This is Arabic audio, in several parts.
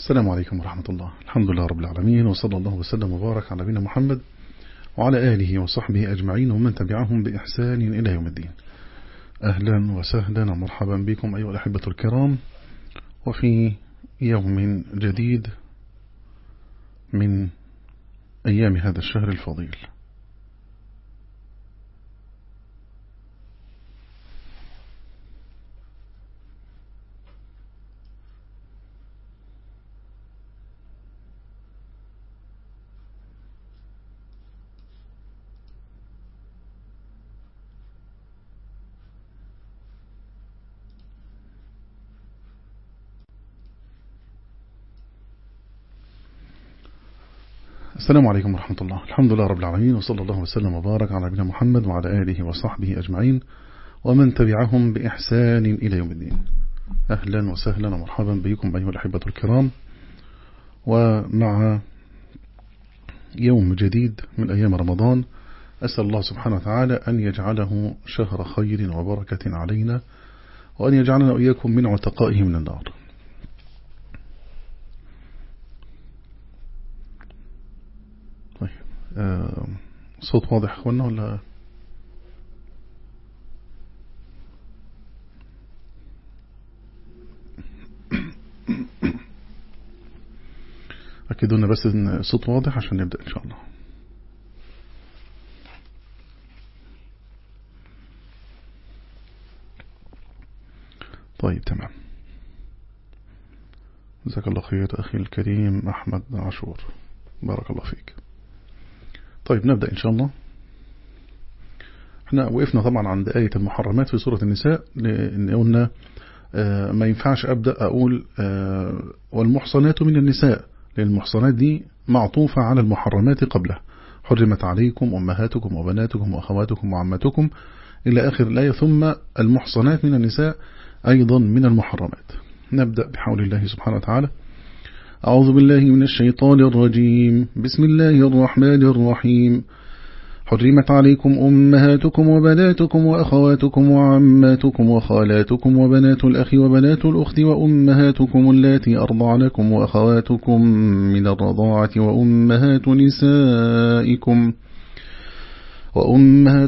السلام عليكم ورحمة الله. الحمد لله رب العالمين وصلى الله وسلم وبارك على نبينا محمد وعلى آله وصحبه أجمعين ومن تبعهم بإحسان إلى يوم الدين. أهلا وسهلا ومرحبا بكم أيها الأحبة الكرام. وفي يوم جديد من أيام هذا الشهر الفضيل. السلام عليكم ورحمة الله. الحمد لله رب العالمين وصلى الله وسلم وبارك على نبينا محمد وعلى آله وصحبه أجمعين ومن تبعهم بإحسان إلى يوم الدين. أهلا وسهلا ومرحبا بكم أيها الأحبة الكرام. ومع يوم جديد من أيام رمضان أسأل الله سبحانه وتعالى أن يجعله شهر خير وبركة علينا وأن يجعلنا وإياكم من عتقائه من النار. صوت واضح اخوانا ولا؟ أكدوا لنا بس إن الصوت واضح عشان نبدأ إن شاء الله. طيب تمام. جزاك الله خير أخي الكريم أحمد عاشور. بارك الله فيك. طيب نبدأ إن شاء الله. إحنا وقفنا طبعا عند آية المحرمات في سورة النساء لأن قلنا آه، ما ينفعش أبدأ أقول آه، والمحصنات من النساء لأن المحصنات دي معطوفة على المحرمات قبلها. حرمت عليكم أمهاتكم وبناتكم وأخواتكم وعماتكم إلى آخر الآية ثم المحصنات من النساء أيضا من المحرمات. نبدأ بحول الله سبحانه وتعالى. أعوذ بالله من الشيطان الرجيم. بسم الله الرحمن الرحيم. حرمت عليكم أمهاتكم وبناتكم وأخواتكم وعماتكم وخالاتكم وبنات الأخ وبنات الأخت وأمهاتكم اللاتي أرضعنكم وأخواتكم من الرضاعة وأمهات نسائكم.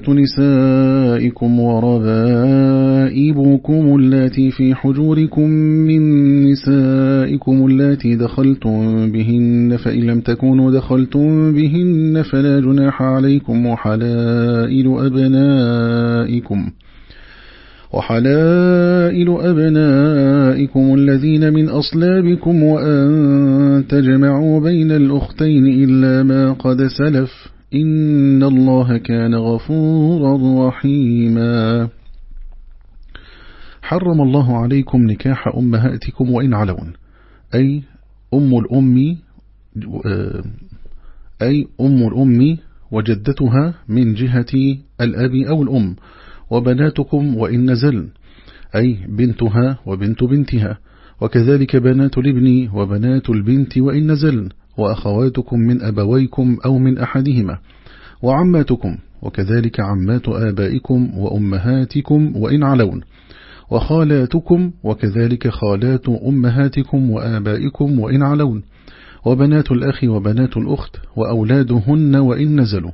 نسائكم وربائبكم اللاتي في حجوركم من نسائكم اللاتي دخلتم بهن فإن لم تكونوا دخلتم بهن فلا جناح عليكم وحلائل أبنائكم وحلائل أبنائكم الذين من أصلابكم وأن تجمعوا بين الأختين إلا ما قد سلف إن الله كان غفورا رحيما. حرم الله عليكم نكاح أمهاتكم وإن علون. أي أم الأم أي أم الأم وجدتها من جهة الأب أو الأم وبناتكم وإن نزلن أي بنتها وبنت بنتها. وكذلك بنات الابن وبنات البنت وإن نزلن وأخواتكم من أبويكم أو من أحدهما وعماتكم وكذلك عمات آبائكم وأمهاتكم وإن علون وخالاتكم وكذلك خالات أمهاتكم وآبائكم وإن علون وبنات الأخ وبنات الأخت وأولادهن وإن نزلوا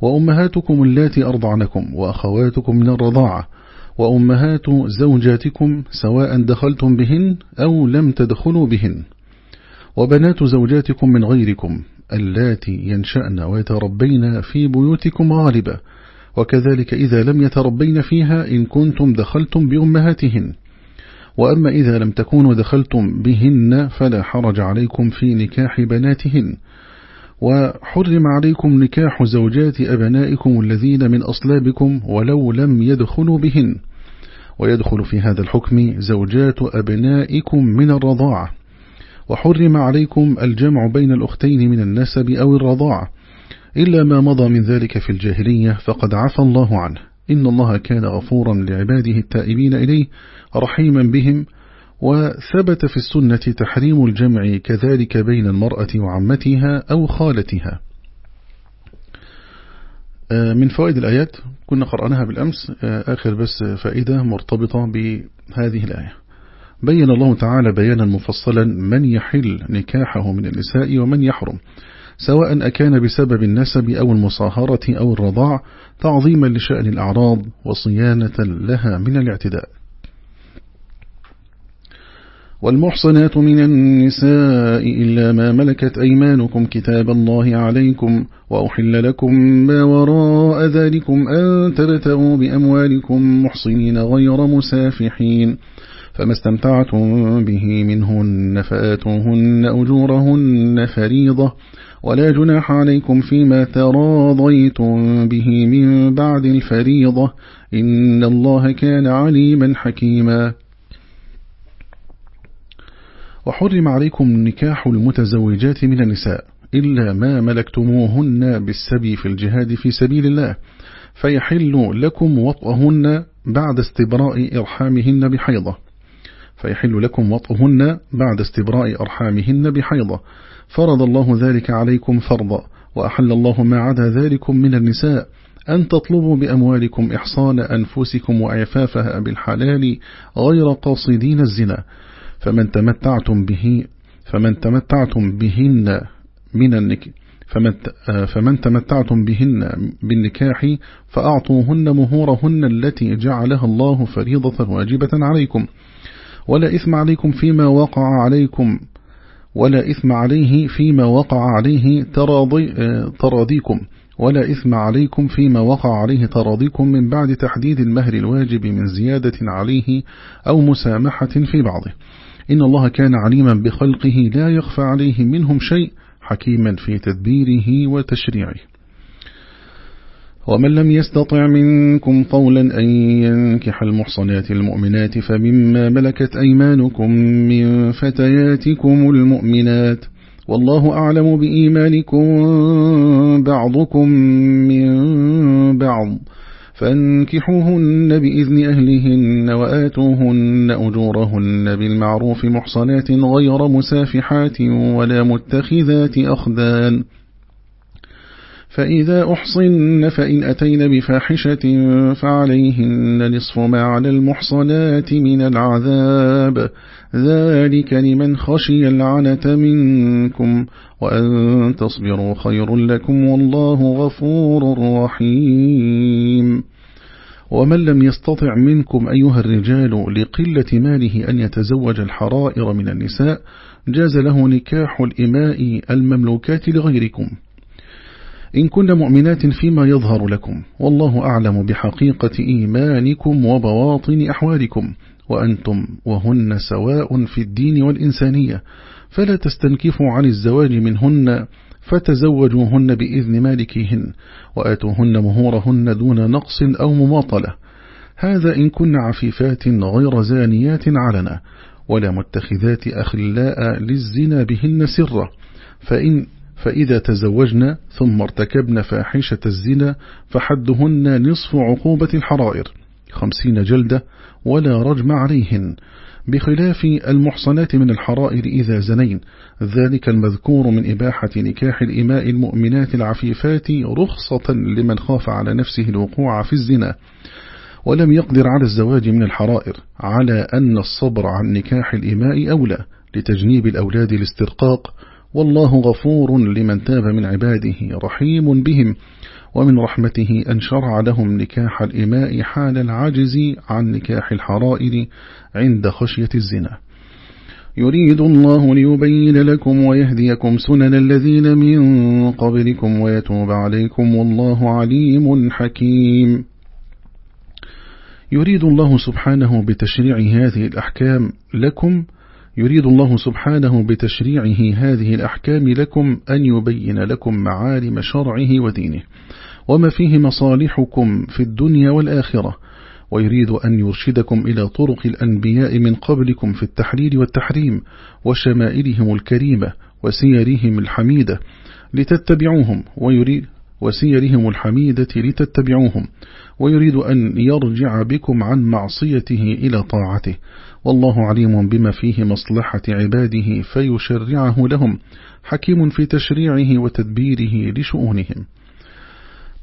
وأمهاتكم اللاتي أرضعنكم وأخواتكم من الرضاعة وأمهات زوجاتكم سواء دخلتم بهن أو لم تدخلوا بهن. وبنات زوجاتكم من غيركم اللاتي ينشأن ويتربين في بيوتكم غالبا وكذلك إذا لم يتربين فيها إن كنتم دخلتم بأمهاتهن. وأما إذا لم تكونوا دخلتم بهن فلا حرج عليكم في نكاح بناتهن. وحرم عليكم نكاح زوجات أبنائكم الذين من أصلابكم ولو لم يدخلوا بهن. ويدخل في هذا الحكم زوجات أبنائكم من الرضاعة. وحرم عليكم الجمع بين الأختين من النسب أو الرضاعة إلا ما مضى من ذلك في الجاهلية فقد عفى الله عنه. إن الله كان غفورا لعباده التائبين إليه رحيما بهم وثبت في السنة تحريم الجمع كذلك بين المرأة وعمتها أو خالتها. آه، من فوائد الآيات كنا قرأناها بالأمس آه، آخر بس فائدة مرتبطة بهذه الآية. بين الله تعالى بيانا مفصلا من يحل نكاحه من النساء ومن يحرم سواء أكان بسبب النسب أو المصاهرة أو الرضاع تعظيما لشأن الأعراض وصيانة لها من الاعتداء. والمحصنات من النساء إلا ما ملكت أيمانكم كتاب الله عليكم وأحل لكم ما وراء ذلكم أن تبتغوا بأموالكم محصنين غير مسافحين. فما استمتعتم به منهن فآتوهن أجورهن فريضة ولا جناح عليكم فيما تراضيتم به من بعد الفريضة إن الله كان عليما حكيما. وحرم عليكم نكاح المتزوجات من النساء إلا ما ملكتموهن بالسبي في الجهاد في سبيل الله فيحل لكم وطأهن بعد استبراء إرحامهن بحيضة. فيحل لكم وطأهن بعد استبراء أرحامهن بحيضة. فرض الله ذلك عليكم فرضا وأحل الله ما عدا ذلكم من النساء. أن تطلبوا بأموالكم إحصان أنفسكم وعفافها بالحلال غير قاصدين الزنا. فمن تمتعتم به فمن تمتعتم بهن من النك فمن, فمن تمتعتم بهن بالنكاح فأعطوهن مهورهن التي جعلها الله فريضة واجبة عليكم. ولا إثم عليكم فيما وقع عليكم ولا إثم عليه فيما وقع عليه تراضي تراضيكم ولا إثم عليكم فيما وقع عليه تراضيكم من بعد تحديد المهر الواجب من زيادة عليه أو مسامحة في بعضه. إن الله كان عليما بخلقه لا يخفى عليه منهم شيء حكيما في تدبيره وتشريعه. ومن لم يستطع منكم قولا أن ينكح المحصنات المؤمنات فمما ملكت أيمانكم من فتياتكم المؤمنات. والله أعلم بإيمانكم بعضكم من بعض. فانكحوهن بإذن أهلهن وآتوهن أجورهن بالمعروف محصنات غير مسافحات ولا متخذات أخدان. فإذا أحصن فإن أتين بفاحشة فعليهن نصف ما على المحصنات من العذاب. ذلك لمن خشي العنة منكم وأن تصبروا خير لكم والله غفور رحيم. ومن لم يستطع منكم أيها الرجال لقلة ماله أن يتزوج الحرائر من النساء جاز له نكاح الإماء المملوكات لغيركم. إن كن مؤمنات فيما يظهر لكم والله أعلم بحقيقة إيمانكم وبواطن أحوالكم وأنتم وهن سواء في الدين والإنسانية فلا تستنكفوا عن الزواج منهن فتزوجوهن بإذن مالكيهن وآتوهن مهورهن دون نقص أو مماطلة. هذا إن كن عفيفات غير زانيات علنا ولا متخذات أخلاء للزنا بهن سرة فإن فإذا تزوجن ثم ارتكبن فاحشة الزنا فحدهن نصف عقوبة الحرائر خمسين جلدة ولا رجم عليهن بخلاف المحصنات من الحرائر إذا زنين ذلك المذكور من إباحة نكاح الإماء المؤمنات العفيفات رخصة لمن خاف على نفسه الوقوع في الزنا ولم يقدر على الزواج من الحرائر على أن الصبر عن نكاح الإماء أولى لتجنيب الأولاد الاسترقاق والله غفور لمن تاب من عباده رحيم بهم ومن رحمته أن شرع لهم نكاح الإماء حال العجز عن نكاح الحرائر عند خشية الزنا. يريد الله ليبين لكم ويهديكم سنن الذين من قبلكم ويتوب عليكم والله عليم حكيم. يريد الله سبحانه بتشريع هذه الأحكام لكم يريد الله سبحانه بتشريعه هذه الأحكام لكم أن يبين لكم معالم شرعه ودينه وما فيه مصالحكم في الدنيا والآخرة ويريد أن يرشدكم إلى طرق الأنبياء من قبلكم في التحليل والتحريم وشمائلهم الكريمة وسيرهم الحميدة لتتبعوهم ويريد وسيرهم الحميدة لتتبعوهم ويريد أن يرجع بكم عن معصيته إلى طاعته والله عليم بما فيه مصلحة عباده فيشرعه لهم حكيم في تشريعه وتدبيره لشؤونهم.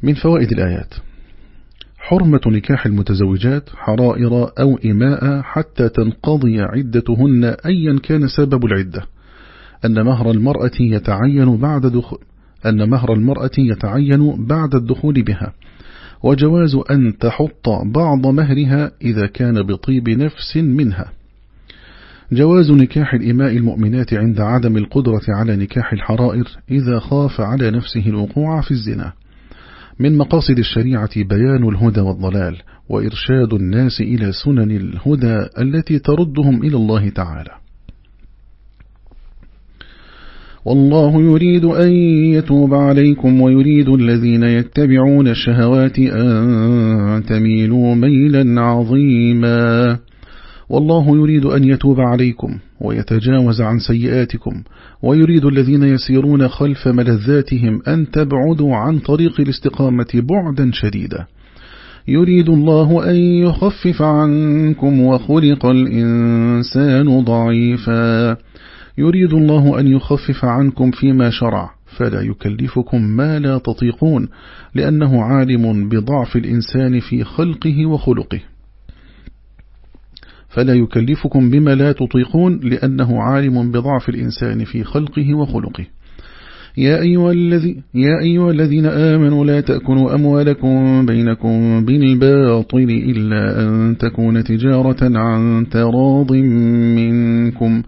من فوائد الآيات حرمة نكاح المتزوجات حرائر أو إماء حتى تنقضي عدتهن أيا كان سبب العدة. أن مهر المرأة يتعين بعد دخول أن مهر المرأة يتعين بعد الدخول بها. وجواز أن تحط بعض مهرها إذا كان بطيب نفس منها. جواز نكاح الإماء المؤمنات عند عدم القدرة على نكاح الحرائر إذا خاف على نفسه الوقوع في الزنا. من مقاصد الشريعة بيان الهدى والضلال وإرشاد الناس إلى سنن الهدى التي تردهم إلى الله تعالى. والله يريد أن يتوب عليكم ويريد الذين يتبعون الشهوات أن تميلوا ميلا عظيما. والله يريد أن يتوب عليكم ويتجاوز عن سيئاتكم ويريد الذين يسيرون خلف ملذاتهم أن تبعدوا عن طريق الاستقامة بعدا شديدا. يريد الله أن يخفف عنكم وخلق الإنسان ضعيفا. يريد الله أن يخفف عنكم فيما شرع فلا يكلفكم ما لا تطيقون لأنه عالم بضعف الإنسان في خلقه وخلقه. فلا يكلفكم بما لا تطيقون لأنه عالم بضعف الإنسان في خلقه وخلقه. يا أيها, الذي يا أيها الذين آمنوا لا تأكلوا أموالكم بينكم بالباطل إلا أن تكون تجارة عن تراض منكم.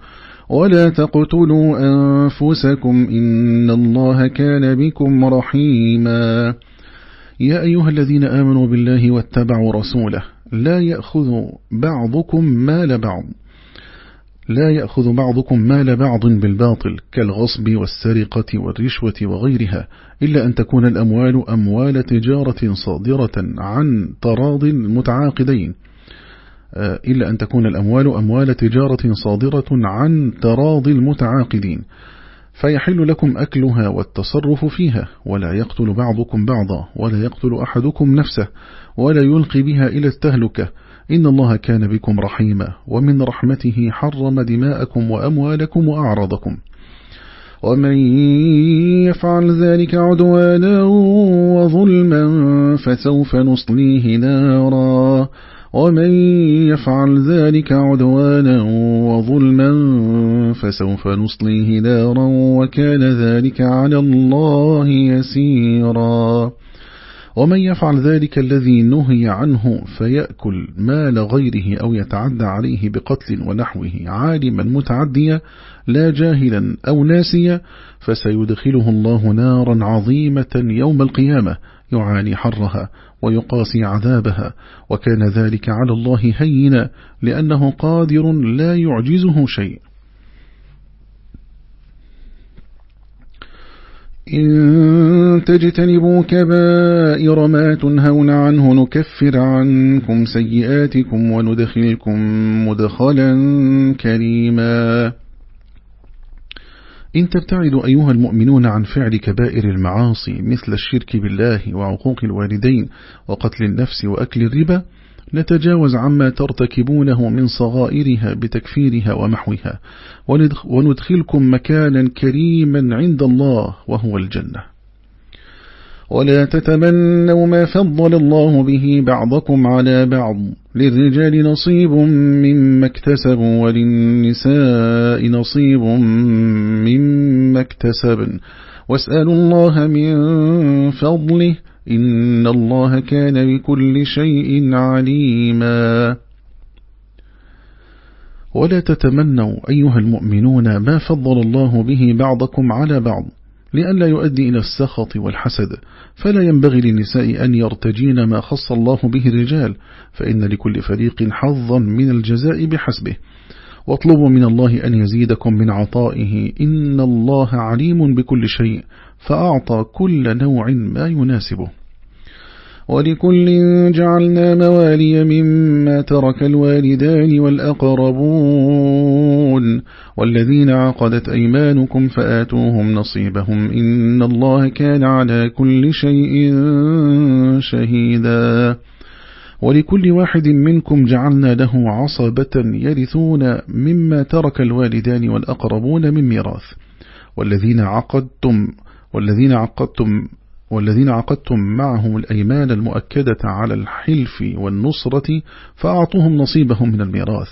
ولا تقتلوا أنفسكم إن الله كان بكم رحيما. يا أيها الذين آمنوا بالله واتبعوا رسوله لا يأخذ بعضكم مال بعض. لا يأخذ بعضكم مال بعض بالباطل كالغصب والسرقة والرشوة وغيرها إلا أن تكون الأموال أموال تجارة صادرة عن تراض المتعاقدين آه، إلا أن تكون الأموال أموال تجارة صادرة عن تراضي المتعاقدين. فيحل لكم أكلها والتصرف فيها ولا يقتل بعضكم بعضا ولا يقتل أحدكم نفسه ولا يلقي بها إلى التهلكة. إن الله كان بكم رحيما ومن رحمته حرم دماءكم وأموالكم وأعراضكم. ومن يفعل ذلك عدوانا وظلما فسوف نصليه نارا. ومن يفعل ذلك عدوانا وظلما فسوف نصليه نارا وكان ذلك على الله يسيرا. ومن يفعل ذلك الذي نهي عنه فيأكل مال غيره أو يتعدى عليه بقتل ونحوه عالما متعديا لا جاهلا أو ناسيا فسيدخله الله نارا عظيمة يوم القيامة يعاني حرها ويقاسي عذابها وكان ذلك على الله هينا لأنه قادر لا يعجزه شيء. إن تجتنبوا كبائر ما تنهون عنه نكفر عنكم سيئاتكم وندخلكم مدخلا كريما. إن تبتعدوا أيها المؤمنون عن فعل كبائر المعاصي مثل الشرك بالله وعقوق الوالدين وقتل النفس وأكل الربا نتجاوز عما ترتكبونه من صغائرها بتكفيرها ومحوها وندخلكم مكانا كريما عند الله وهو الجنة. ولا تتمنوا ما فضل الله به بعضكم على بعض. للرجال نصيب مما اكتسبوا وللنساء نصيب مما اكتسبن. واسألوا الله من فضله إن الله كان بكل شيء عليما. ولا تتمنوا أيها المؤمنون ما فضل الله به بعضكم على بعض. لئلا يؤدي إلى السخط والحسد فلا ينبغي للنساء أن يرتجين ما خص الله به الرجال فإن لكل فريق حظا من الجزاء بحسبه. واطلبوا من الله أن يزيدكم من عطائه إن الله عليم بكل شيء فأعطى كل نوع ما يناسبه. ولكل جعلنا موالي مما ترك الوالدان والأقربون والذين عقدت أيمانكم فآتوهم نصيبهم إن الله كان على كل شيء شهيدا ولكل واحد منكم جعلنا له عصبة يرثون مما ترك الوالدان والأقربون من ميراث والذين عقدتم والذين عقدتم والذين عقدتم معهم الأيمان المؤكدة على الحلف والنصرة فأعطوهم نصيبهم من الميراث.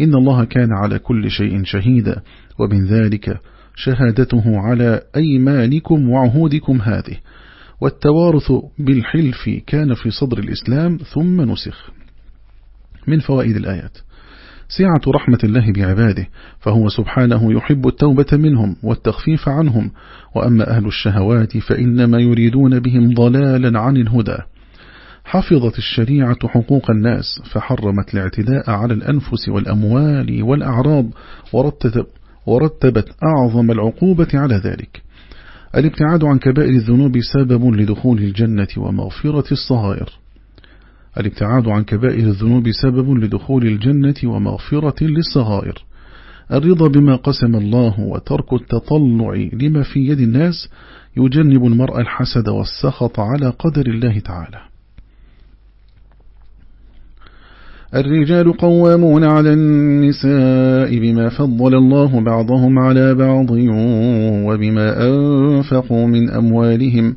إن الله كان على كل شيء شهيدا. ومن ذلك شهادته على أيمانكم وعهودكم هذه. والتوارث بالحلف كان في صدر الإسلام ثم نسخ. من فوائد الآيات. سعة رحمة الله بعباده فهو سبحانه يحب التوبة منهم والتخفيف عنهم وأما أهل الشهوات فإنما يريدون بهم ضلالا عن الهدى. حفظت الشريعة حقوق الناس فحرمت الاعتداء على الأنفس والأموال والأعراض ورتبت أعظم العقوبة على ذلك. الابتعاد عن كبائر الذنوب سبب لدخول الجنة ومغفرة الصغائر. الابتعاد عن كبائر الذنوب سبب لدخول الجنة ومغفرة للصغائر. الرضا بما قسم الله وترك التطلع لما في يد الناس يجنب المرء الحسد والسخط على قدر الله تعالى. الرجال قوامون على النساء بما فضل الله بعضهم على بعض وبما أنفقوا من أموالهم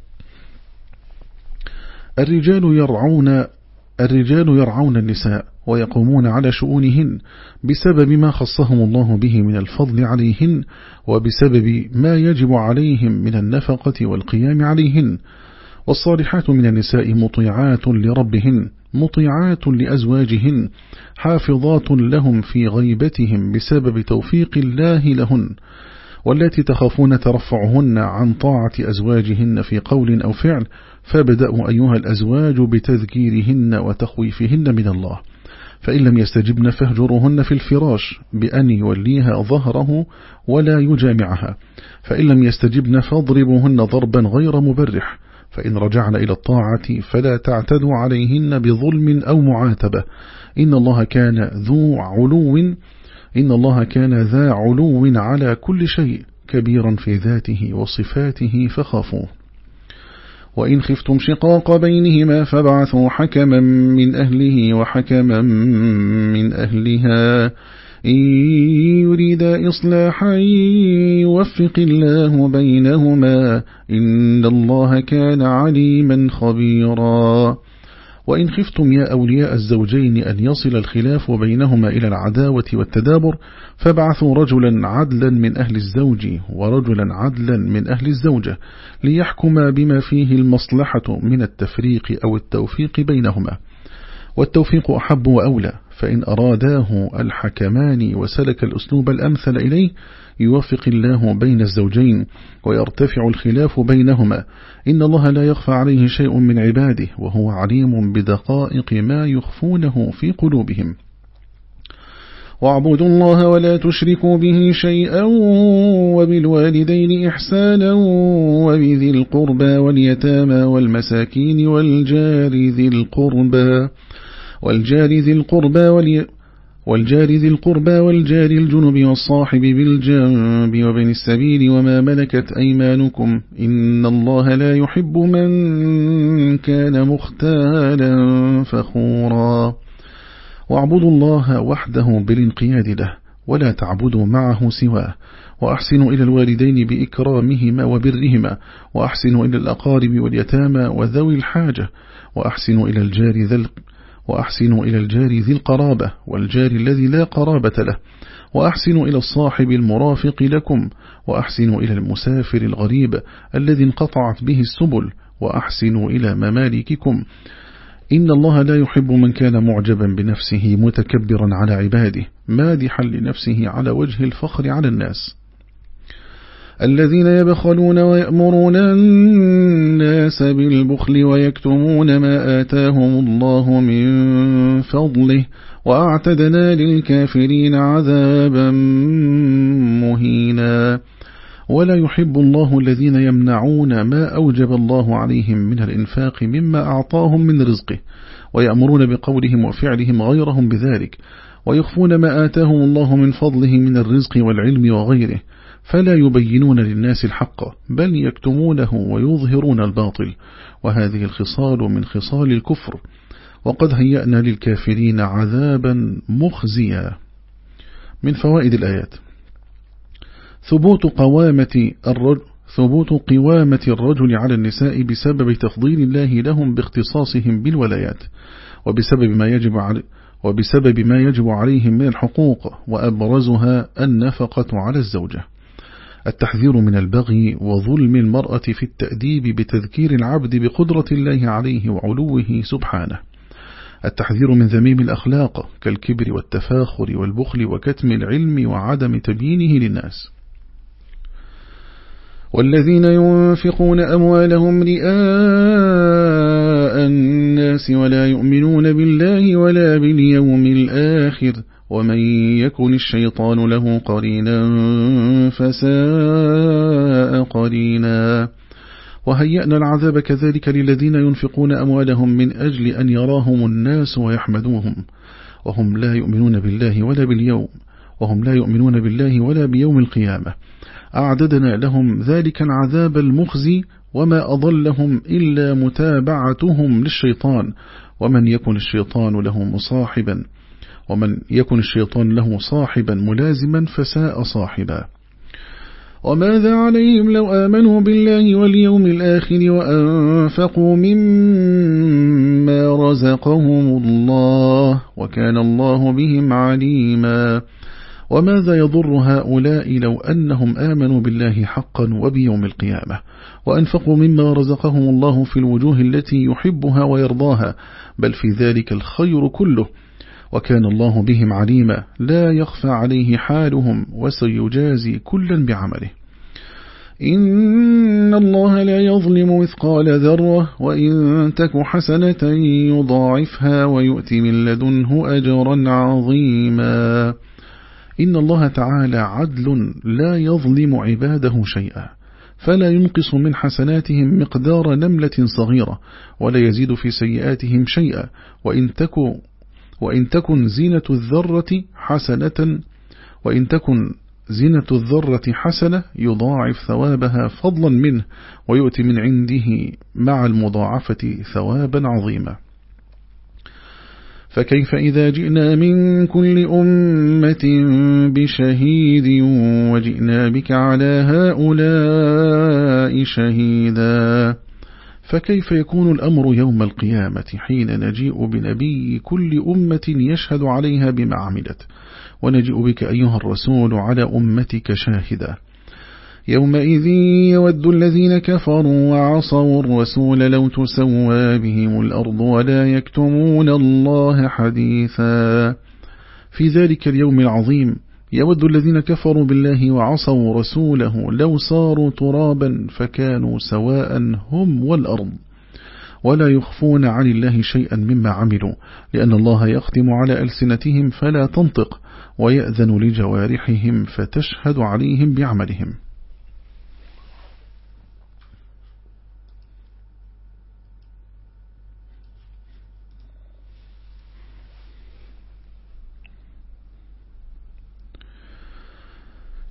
الرجال يرعون الرجال يرعون النساء ويقومون على شؤونهن بسبب ما خصهم الله به من الفضل عليهن وبسبب ما يجب عليهم من النفقة والقيام عليهن. والصالحات من النساء مطيعات لربهن مطيعات لأزواجهن حافظات لهم في غيبتهم بسبب توفيق الله لهن والتي تخافون ترفعهن عن طاعة أزواجهن في قول أو فعل فابدأوا أيها الأزواج بتذكيرهن وتخويفهن من الله. فإن لم يستجبن فاهجرهن في الفراش بأن يوليها ظهره ولا يجامعها. فإن لم يستجبن فاضربوهن ضربا غير مبرح. فإن رجعن إلى الطاعة فلا تعتدوا عليهن بظلم أو معاتبة. إن الله كان ذو علو إن الله كان ذا علو على كل شيء كبيرا في ذاته وصفاته فخافوه. وإن خفتم شقاق بينهما فابعثوا حكما من أهله وحكما من أهلها. إن يريد إصلاحا يوفق الله بينهما إن الله كان عليما خبيرا. وإن خفتم يا أولياء الزوجين أن يصل الخلاف بينهما إلى العداوة والتدابر فابعثوا رجلا عدلا من أهل الزوج ورجلا عدلا من أهل الزوجة ليحكما بما فيه المصلحة من التفريق أو التوفيق بينهما. والتوفيق أحب وأولى فإن أراداه الحكمان وسلك الأسلوب الأمثل إليه يوفق الله بين الزوجين ويرتفع الخلاف بينهما. إن الله لا يخفى عليه شيء من عباده وهو عليم بدقائق ما يخفونه في قلوبهم. واعبدوا الله ولا تشركوا به شيئا وبالوالدين إحسانا وبذي القربى واليتامى والمساكين والجار ذي القربى والجار ذي القربى والي والجار ذي القربى والجار الجنب والصاحب بالجنب وبن السبيل وما ملكت أيمانكم إن الله لا يحب من كان مختالا فخورا. واعبدوا الله وحده بالانقياد له ولا تعبدوا معه سواه. وأحسنوا إلى الوالدين بإكرامهما وبرهما. وأحسنوا إلى الأقارب واليتامى وذوي الحاجة. وأحسنوا إلى الجار ذي وأحسنوا إلى الجار ذي القرابة والجار الذي لا قرابة له وأحسنوا إلى الصاحب المرافق لكم وأحسنوا إلى المسافر الغريب الذي انقطعت به السبل وأحسنوا إلى ممالككم. إن الله لا يحب من كان معجبا بنفسه متكبرا على عباده مادحا لنفسه على وجه الفخر على الناس. الذين يبخلون ويأمرون الناس بالبخل ويكتمون ما آتاهم الله من فضله وأعتدنا للكافرين عذابا مهينا. ولا يحب الله الذين يمنعون ما أوجب الله عليهم من الإنفاق مما أعطاهم من رزقه ويأمرون بقولهم وفعلهم غيرهم بذلك ويخفون ما آتاهم الله من فضله من الرزق والعلم وغيره. فلا يبينون للناس الحق بل يكتمونه ويظهرون الباطل. وهذه الخصال من خصال الكفر. وقد هيأنا للكافرين عذابا مخزيا. من فوائد الآيات. ثبوت قوامة الرجل ثبوت قوامة الرجل على النساء بسبب تفضيل الله لهم باختصاصهم بالولايات. وبسبب ما يجب عليه وبسبب ما يجب عليهم من الحقوق. وأبرزها النفقة على الزوجة. التحذير من البغي وظلم المرأة في التأديب بتذكير العبد بقدرة الله عليه وعلوه سبحانه. التحذير من ذميم الأخلاق كالكبر والتفاخر والبخل وكتم العلم وعدم تبيينه للناس. والذين ينفقون أموالهم رئاء الناس ولا يؤمنون بالله ولا باليوم الآخر ومن يكن الشيطان له قرينا فساء قرينا. وهيأنا العذاب كذلك للذين ينفقون أموالهم من أجل أن يراهم الناس ويحمدوهم. وهم لا يؤمنون بالله ولا باليوم وهم لا يؤمنون بالله ولا بيوم القيامة. أعددنا لهم ذلك العذاب المخزي وما أضلهم إلا متابعتهم للشيطان. ومن يكن الشيطان له مصاحبا ومن يكن الشيطان له صاحبا ملازما فساء صاحبا. وماذا عليهم لو آمنوا بالله واليوم الآخر وأنفقوا مما رزقهم الله وكان الله بهم عليما؟ وماذا يضر هؤلاء لو أنهم آمنوا بالله حقا وبيوم القيامة وأنفقوا مما رزقهم الله في الوجوه التي يحبها ويرضاها؟ بل في ذلك الخير كله. وكان الله بهم عليما. لا يخفى عليه حالهم وسيجازي كلا بعمله. إن الله لا يظلم مثقال ذرة وإن تك حسنة يضاعفها ويؤتي من لدنه أجرا عظيما. إن الله تعالى عدل لا يظلم عباده شيئا. فلا ينقص من حسناتهم مقدار نملة صغيرة ولا يزيد في سيئاتهم شيئا. وإن تكن وإن تكن زينة الذرة حسنة وإن تكن زينة الذرة حسنة يضاعف ثوابها فضلا منه ويؤتي من عنده مع المضاعفة ثوابا عظيما. فكيف إذا جئنا من كل أمة بشهيد وجئنا بك على هؤلاء شهيدا؟ فكيف يكون الأمر يوم القيامة حين نجيء بنبي كل أمة يشهد عليها بما عملت؟ ونجيء بك أيها الرسول على أمتك شاهدا. يومئذ يود الذين كفروا وعصوا الرسول لو تسوى بهم الأرض ولا يكتمون الله حديثا. في ذلك اليوم العظيم يود الذين كفروا بالله وعصوا رسوله لو صاروا ترابا فكانوا سواء هم والأرض. ولا يخفون عن الله شيئا مما عملوا لأن الله يختم على ألسنتهم فلا تنطق ويأذن لجوارحهم فتشهد عليهم بعملهم.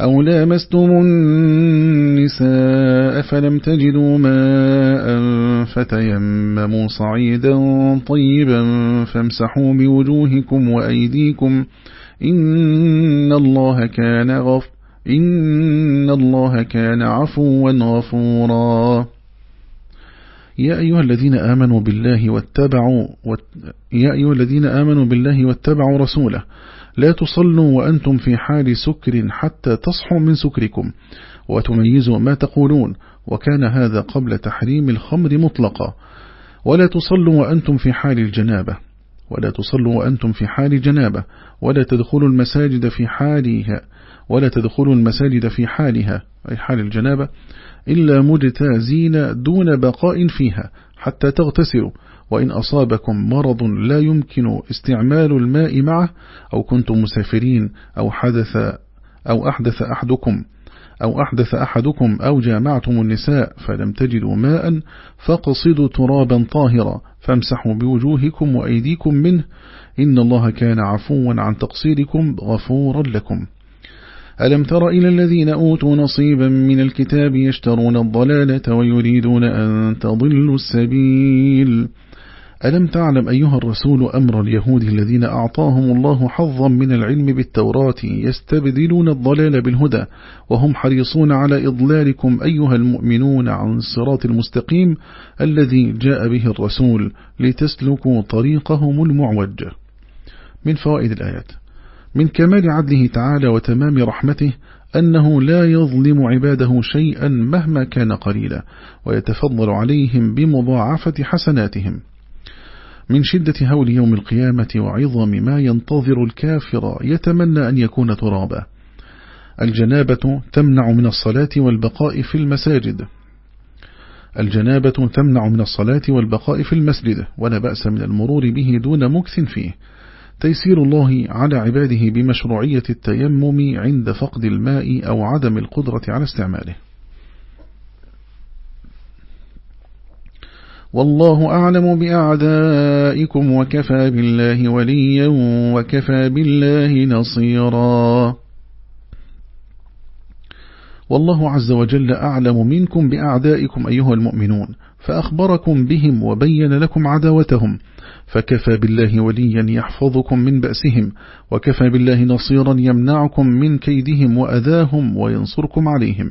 أو لامستم النساء فلم تجدوا ماء فتيمموا صعيدا طيبا فامسحوا بوجوهكم وأيديكم إن الله كان غف إن الله كان عفوا غفورا. يا أيها الذين آمنوا بالله واتبعوا يا أيها الذين آمنوا بالله واتبعوا رسوله لا تصلوا وأنتم في حال سكر حتى تصحوا من سكركم. وتميزوا ما تقولون وكان هذا قبل تحريم الخمر مطلقا. ولا تصلوا وأنتم في حال الجنابة. ولا تصلوا وأنتم في حال جنابة ولا تدخلوا المساجد في حالها. ولا تدخلوا المساجد في حالها أي حال الجنابة إلا مجتازين دون بقاء فيها حتى تغتسلوا. وإن أصابكم مرض لا يمكن استعمال الماء معه أو كنتم مسافرين أو حدث أو أحدث أحدكم أو أحدث أحدكم أو جامعتم النساء فلم تجدوا ماء فقصدوا ترابا طاهرا فامسحوا بوجوهكم وأيديكم منه إن الله كان عفوا عن تقصيركم غفورا لكم. ألم تر إلى الذين أوتوا نصيبا من الكتاب يشترون الضلالة ويريدون أن تضلوا السبيل؟ ألم تعلم أيها الرسول أمر اليهود الذين أعطاهم الله حظا من العلم بالتوراة يستبدلون الضلال بالهدى وهم حريصون على إضلالكم أيها المؤمنون عن الصراط المستقيم الذي جاء به الرسول لتسلكوا طريقهم المعوج. من فوائد الآيات. من كمال عدله تعالى وتمام رحمته أنه لا يظلم عباده شيئا مهما كان قليلا ويتفضل عليهم بمضاعفة حسناتهم. من شدة هول يوم القيامة وعظم ما ينتظر الكافر يتمنى أن يكون ترابا. الجنابة تمنع من الصلاة والبقاء في المساجد. الجنابة تمنع من الصلاة والبقاء في المسجد ولا بأس من المرور به دون مكث فيه. تيسير الله على عباده بمشروعية التيمم عند فقد الماء أو عدم القدرة على استعماله. والله أعلم بأعدائكم وكفى بالله وليا وكفى بالله نصيرا. والله عز وجل أعلم منكم بأعدائكم أيها المؤمنون فأخبركم بهم وبين لكم عداوتهم فكفى بالله وليا يحفظكم من بأسهم وكفى بالله نصيرا يمنعكم من كيدهم وأذاهم وينصركم عليهم.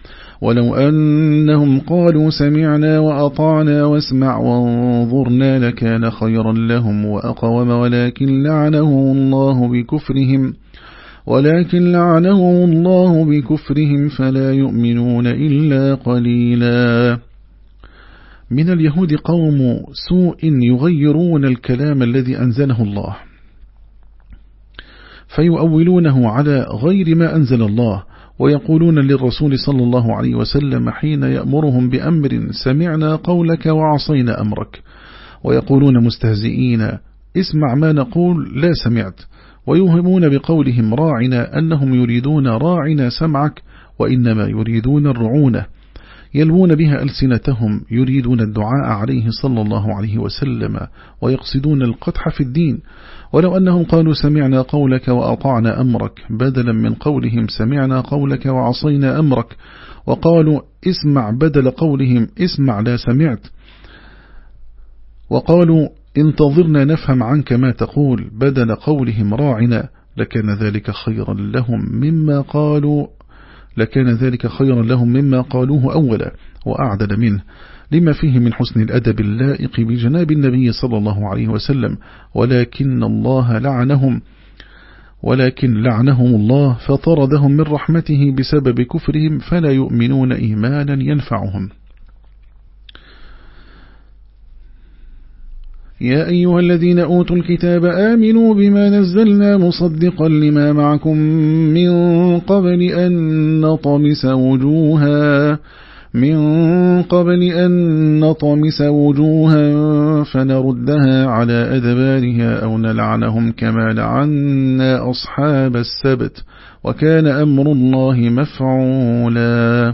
ولو أنهم قالوا سمعنا وأطعنا واسمع وانظرنا لكان خيرا لهم وأقوم ولكن لعنه الله بكفرهم ولكن لعنه الله بكفرهم فلا يؤمنون إلا قليلا. من اليهود قوم سوء يغيرون الكلام الذي أنزله الله فيؤولونه على غير ما أنزل الله ويقولون للرسول صلى الله عليه وسلم حين يأمرهم بأمر سمعنا قولك وعصينا أمرك. ويقولون مستهزئين اسمع ما نقول لا سمعت. ويوهمون بقولهم راعنا أنهم يريدون راعنا سمعك وإنما يريدون الرعونة. يلوون بها ألسنتهم يريدون الدعاء عليه صلى الله عليه وسلم ويقصدون القطح في الدين. ولو أنهم قالوا سمعنا قولك وأطعنا أمرك بدلا من قولهم سمعنا قولك وعصينا أمرك وقالوا اسمع بدل قولهم اسمع لا سمعت وقالوا انتظرنا نفهم عنك ما تقول بدل قولهم راعنا لكان ذلك خيرا لهم مما قالوا لكان ذلك خيرا لهم مما قالوه أولا وأعدل منه. لما فيه من حسن الأدب اللائق بجناب النبي صلى الله عليه وسلم ولكن الله لعنهم ولكن لعنهم الله فطردهم من رحمته بسبب كفرهم فلا يؤمنون إيمانا ينفعهم. يا أيها الذين أوتوا الكتاب آمنوا بما نزلنا مصدقا لما معكم من قبل أن نطمس وجوها. من قبل أن نطمس وجوها فنردها على أدبارها أو نلعنهم كما لعنا أصحاب السبت وكان أمر الله مفعولا.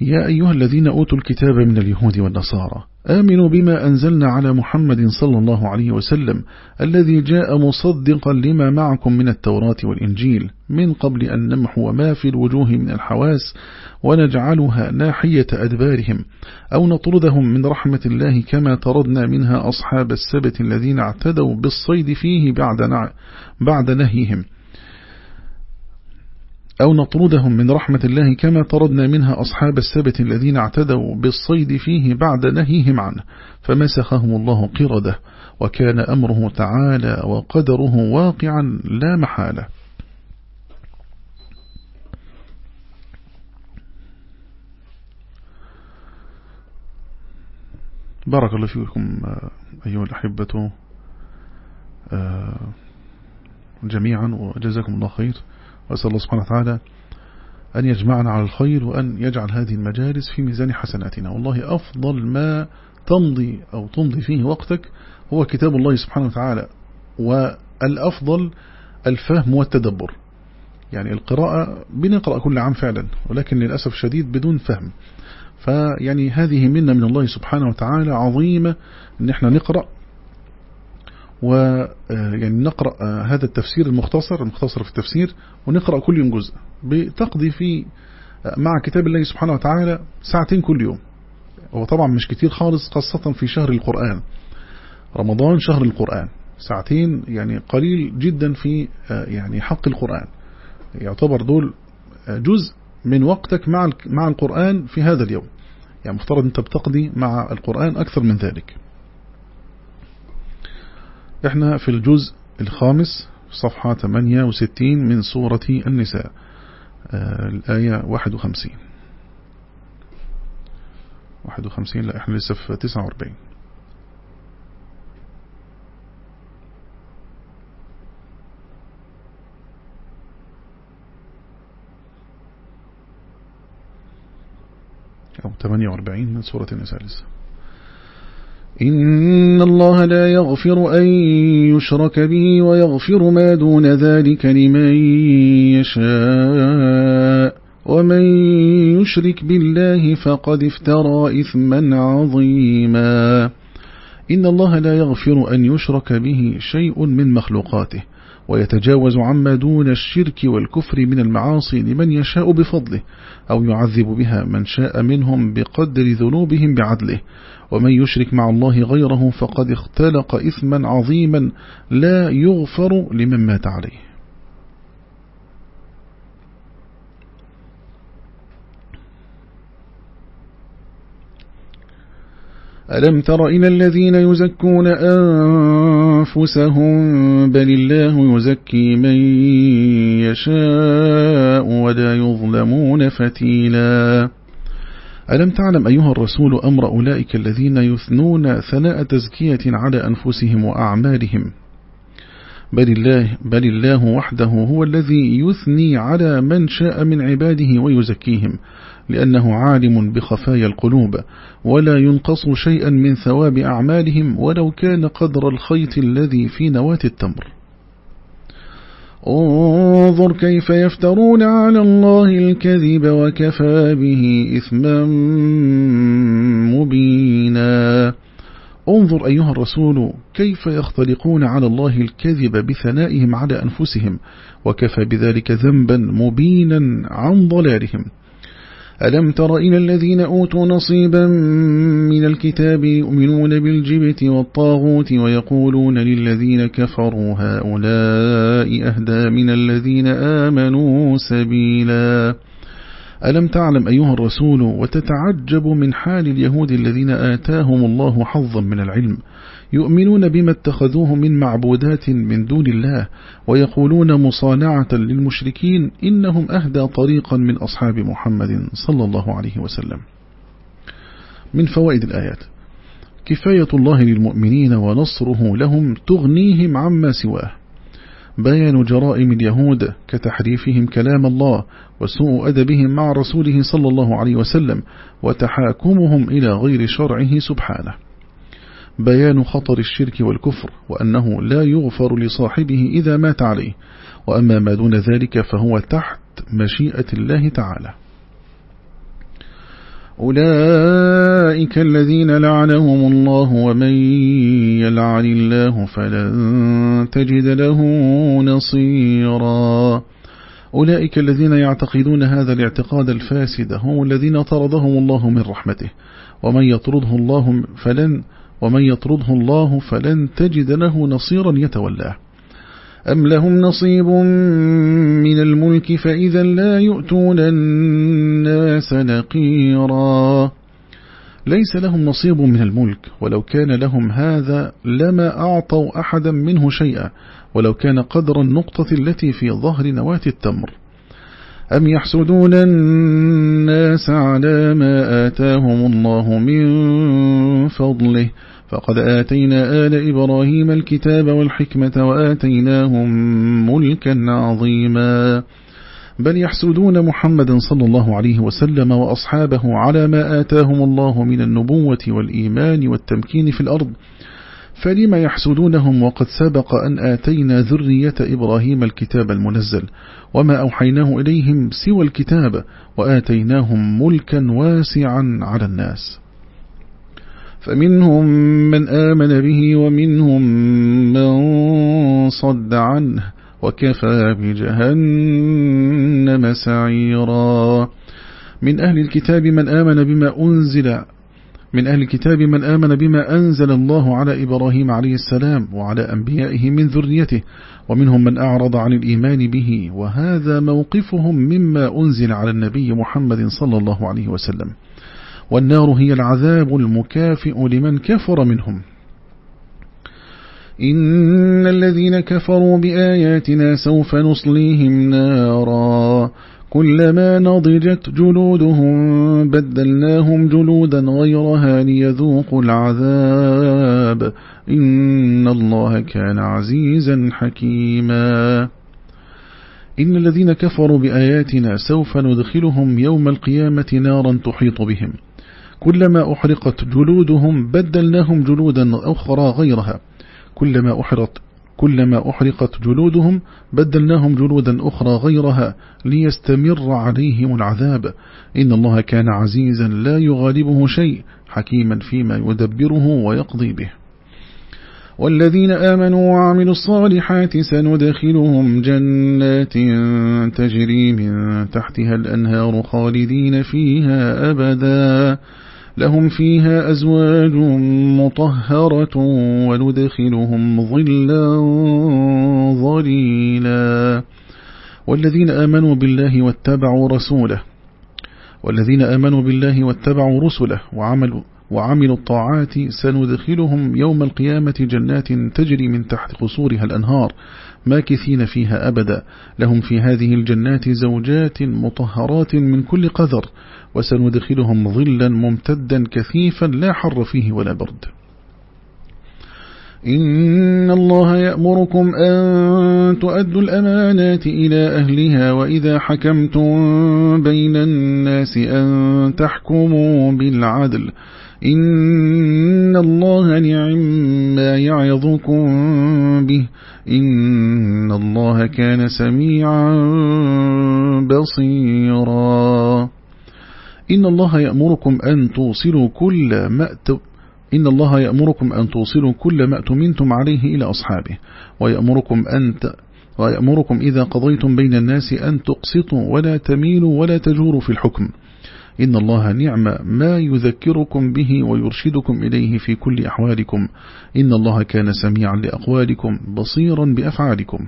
يا أيها الذين أوتوا الكتاب من اليهود والنصارى آمنوا بما أنزلنا على محمد صلى الله عليه وسلم الذي جاء مصدقا لما معكم من التوراة والإنجيل من قبل أن نمحو ما في الوجوه من الحواس ونجعلها ناحية أدبارهم أو نطردهم من رحمة الله كما طردنا منها أصحاب السبت الذين اعتدوا بالصيد فيه بعد, بعد نهيهم. أو نطردهم من رحمة الله كما طردنا منها أصحاب السبت الذين اعتدوا بالصيد فيه بعد نهيهم عنه فمسخهم الله قردة وكان أمره تعالى وقدره واقعا لا محالة. بارك الله فيكم أيها الأحبة آه، جميعا وجزاكم الله خير. وأسأل الله سبحانه وتعالى أن يجمعنا على الخير وأن يجعل هذه المجالس في ميزان حسناتنا. والله أفضل ما تمضي أو تمضي فيه وقتك هو كتاب الله سبحانه وتعالى. والأفضل الفهم والتدبر. يعني القراءة بنقرأ كل عام فعلا ولكن للأسف الشديد بدون فهم. فيعني هذه منا من الله سبحانه وتعالى عظيمة إن إحنا نقرأ ويعني نقرأ هذا التفسير المختصر المختصر في التفسير ونقرأ كل يوم جزء بتقضي في مع كتاب الله سبحانه وتعالى ساعتين كل يوم. وطبعا مش كتير خالص خاصة في شهر القرآن. رمضان شهر القرآن. ساعتين يعني قليل جدا في يعني حق القرآن. يعتبر دول جزء من وقتك مع مع القرآن في هذا اليوم. يعني مفترض أنت بتقضي مع القرآن أكثر من ذلك. إحنا في الجزء الخامس صفحة 68 من سورة النساء. آه الآية 51 51 لا إحنا لسه في 49 أو 48 من سورة النساء لسه. إن الله لا يغفر أن يشرك به ويغفر ما دون ذلك لمن يشاء. ومن يشرك بالله فقد افترى إثما عظيما. إن الله لا يغفر أن يشرك به شيء من مخلوقاته ويتجاوز عما دون الشرك والكفر من المعاصي لمن يشاء بفضله أو يعذب بها من شاء منهم بقدر ذنوبهم بعدله. ومن يشرك مع الله غيره فقد اختلق إثما عظيما لا يغفر لمن مات عليه. ألم تر إلى الذين يزكون أنفسهم؟ بل الله يزكي من يشاء ولا يظلمون فتيلا. ألم تعلم أيها الرسول أمر أولئك الذين يثنون ثناء تزكية على أنفسهم وأعمالهم؟ بل الله, بل الله وحده هو الذي يثني على من شاء من عباده ويزكيهم لأنه عالم بخفايا القلوب ولا ينقص شيئا من ثواب أعمالهم ولو كان قدر الخيط الذي في نواة التمر. انظر كيف يفترون على الله الكذب وكفى به إثما مبينا. انظر أيها الرسول كيف يختلقون على الله الكذب بثنائهم على أنفسهم وكفى بذلك ذنبا مبينا عن ضلالهم. ألم تر إلى الذين أوتوا نصيبا من الكتاب يؤمنون بالجبت والطاغوت ويقولون للذين كفروا هؤلاء أهدى من الذين آمنوا سبيلا. ألم تعلم أيها الرسول وتتعجب من حال اليهود الذين آتاهم الله حظا من العلم يؤمنون بما اتخذوه من معبودات من دون الله ويقولون مصانعة للمشركين إنهم أهدى طريقا من أصحاب محمد صلى الله عليه وسلم. من فوائد الآيات كفاية الله للمؤمنين ونصره لهم تغنيهم عما سواه. بيان جرائم اليهود كتحريفهم كلام الله وسوء أدبهم مع رسوله صلى الله عليه وسلم وتحاكمهم إلى غير شرعه سبحانه. بيان خطر الشرك والكفر وأنه لا يغفر لصاحبه إذا مات عليه. وأما ما دون ذلك فهو تحت مشيئة الله تعالى. أولئك الذين لعنهم الله ومن يلعن الله فلن تجد له نصيرا. أولئك الذين يعتقدون هذا الاعتقاد الفاسد هم الذين طردهم الله من رحمته. ومن يطرده الله فلن ومن يطرده الله فلن تجد له نصيرا يتولاه. أم لهم نصيب من الملك فإذا لا يؤتون الناس نقيرا. ليس لهم نصيب من الملك ولو كان لهم هذا لما أعطوا أحدا منه شيئا ولو كان قدر النقطة التي في ظهر نواة التمر. أم يحسدون الناس على ما آتاهم الله من فضله فقد آتينا آل إبراهيم الكتاب والحكمة وآتيناهم ملكا عظيما. بل يحسدون محمدا صلى الله عليه وسلم وأصحابه على ما آتاهم الله من النبوة والإيمان والتمكين في الأرض. فلما يحسدونهم وقد سبق أن آتينا ذرية إبراهيم الكتاب المنزل وما أوحيناه إليهم سوى الكتاب وآتيناهم ملكا واسعا على الناس. فمنهم من آمن به ومنهم من صد عنه وكفى بجهنم سعيرا. من أهل الكتاب من آمن بما أنزل من أهل الكتاب من آمن بما أنزل الله على إبراهيم عليه السلام وعلى أنبيائه من ذريته ومنهم من أعرض عن الإيمان به وهذا موقفهم مما أنزل على النبي محمد صلى الله عليه وسلم. والنار هي العذاب المكافئ لمن كفر منهم. إن الذين كفروا بآياتنا سوف نصليهم نارا. كلما نضجت جلودهم بدلناهم جلودا غيرها ليذوقوا العذاب. إن الله كان عزيزا حكيما. إن الذين كفروا بآياتنا سوف ندخلهم يوم القيامة نارا تحيط بهم. كلما أحرقت جلودهم بدلناهم جلودا أخرى غيرها. كلما أحرقت كلما أحرقت جلودهم بدلناهم جلودا أخرى غيرها ليستمر عليهم العذاب. إن الله كان عزيزا لا يغالبه شيء حكيما فيما يدبره ويقضي به. والذين آمنوا وعملوا الصالحات سندخلهم جنات تجري من تحتها الأنهار خالدين فيها أبداً. لهم فيها أزواج مطهرة وندخلهم ظلا ظليلا. والذين آمنوا بالله واتبعوا رسوله والذين آمنوا بالله واتبعوا رسله وعملوا وعملوا الطاعات سندخلهم يوم القيامة جنات تجري من تحت قصورها الأنهار ماكثين فيها أبدا. لهم في هذه الجنات زوجات مطهرات من كل قذر وسندخلهم ظلا ممتدا كثيفا لا حر فيه ولا برد. إن الله يأمركم أن تؤدوا الأمانات إلى أهلها وإذا حكمتم بين الناس أن تحكموا بالعدل. إن الله نعم ما يعظكم به. إن الله كان سميعا بصيرا. إن الله يأمركم أن توصلوا كل ما إن الله يأمركم أن توصلوا كل ما أتمنتم عليه إلى أصحابه ويأمركم أن ت... ويأمركم إذا قضيتم بين الناس أن تقسطوا ولا تميلوا ولا تجوروا في الحكم. إن الله نعم ما يذكركم به ويرشدكم إليه في كل أحوالكم. إن الله كان سميعا لأقوالكم بصيرا بأفعالكم.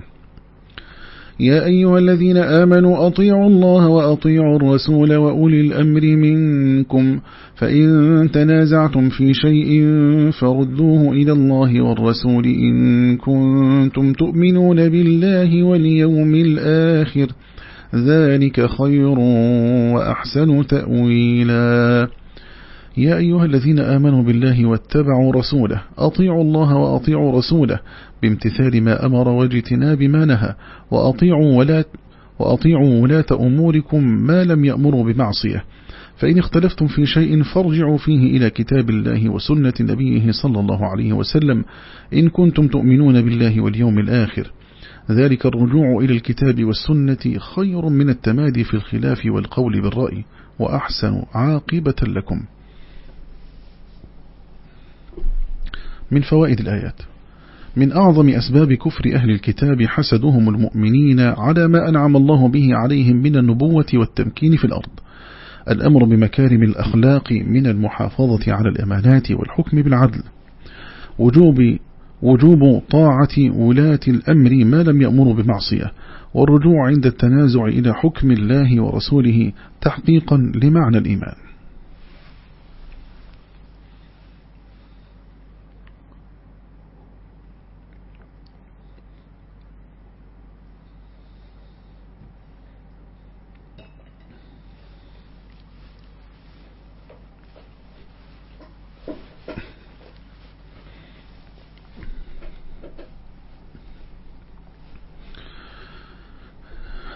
يا أيها الذين آمنوا أطيعوا الله وأطيعوا الرسول وأولي الأمر منكم. فإن تنازعتم في شيء فردوه إلى الله والرسول إن كنتم تؤمنون بالله واليوم الآخر. ذلك خير وأحسن تأويلا. يا أيها الذين آمنوا بالله واتبعوا رسوله أطيعوا الله وأطيعوا رسوله. بامتثال ما أمر واجتناب ما نهى. وأطيعوا ولا وأطيعوا ولاة أموركم ما لم يأمروا بمعصية. فإن اختلفتم في شيء فارجعوا فيه إلى كتاب الله وسنة نبيه صلى الله عليه وسلم إن كنتم تؤمنون بالله واليوم الآخر. ذلك الرجوع إلى الكتاب والسنة خير من التمادي في الخلاف والقول بالرأي وأحسن عاقبة لكم. من فوائد الآيات. من أعظم أسباب كفر أهل الكتاب حسدهم المؤمنين على ما أنعم الله به عليهم من النبوة والتمكين في الأرض. الأمر بمكارم الأخلاق من المحافظة على الأمانات والحكم بالعدل. وجوب وجوب طاعة ولاة الأمر ما لم يأمروا بمعصية. والرجوع عند التنازع إلى حكم الله ورسوله تحقيقا لمعنى الإيمان.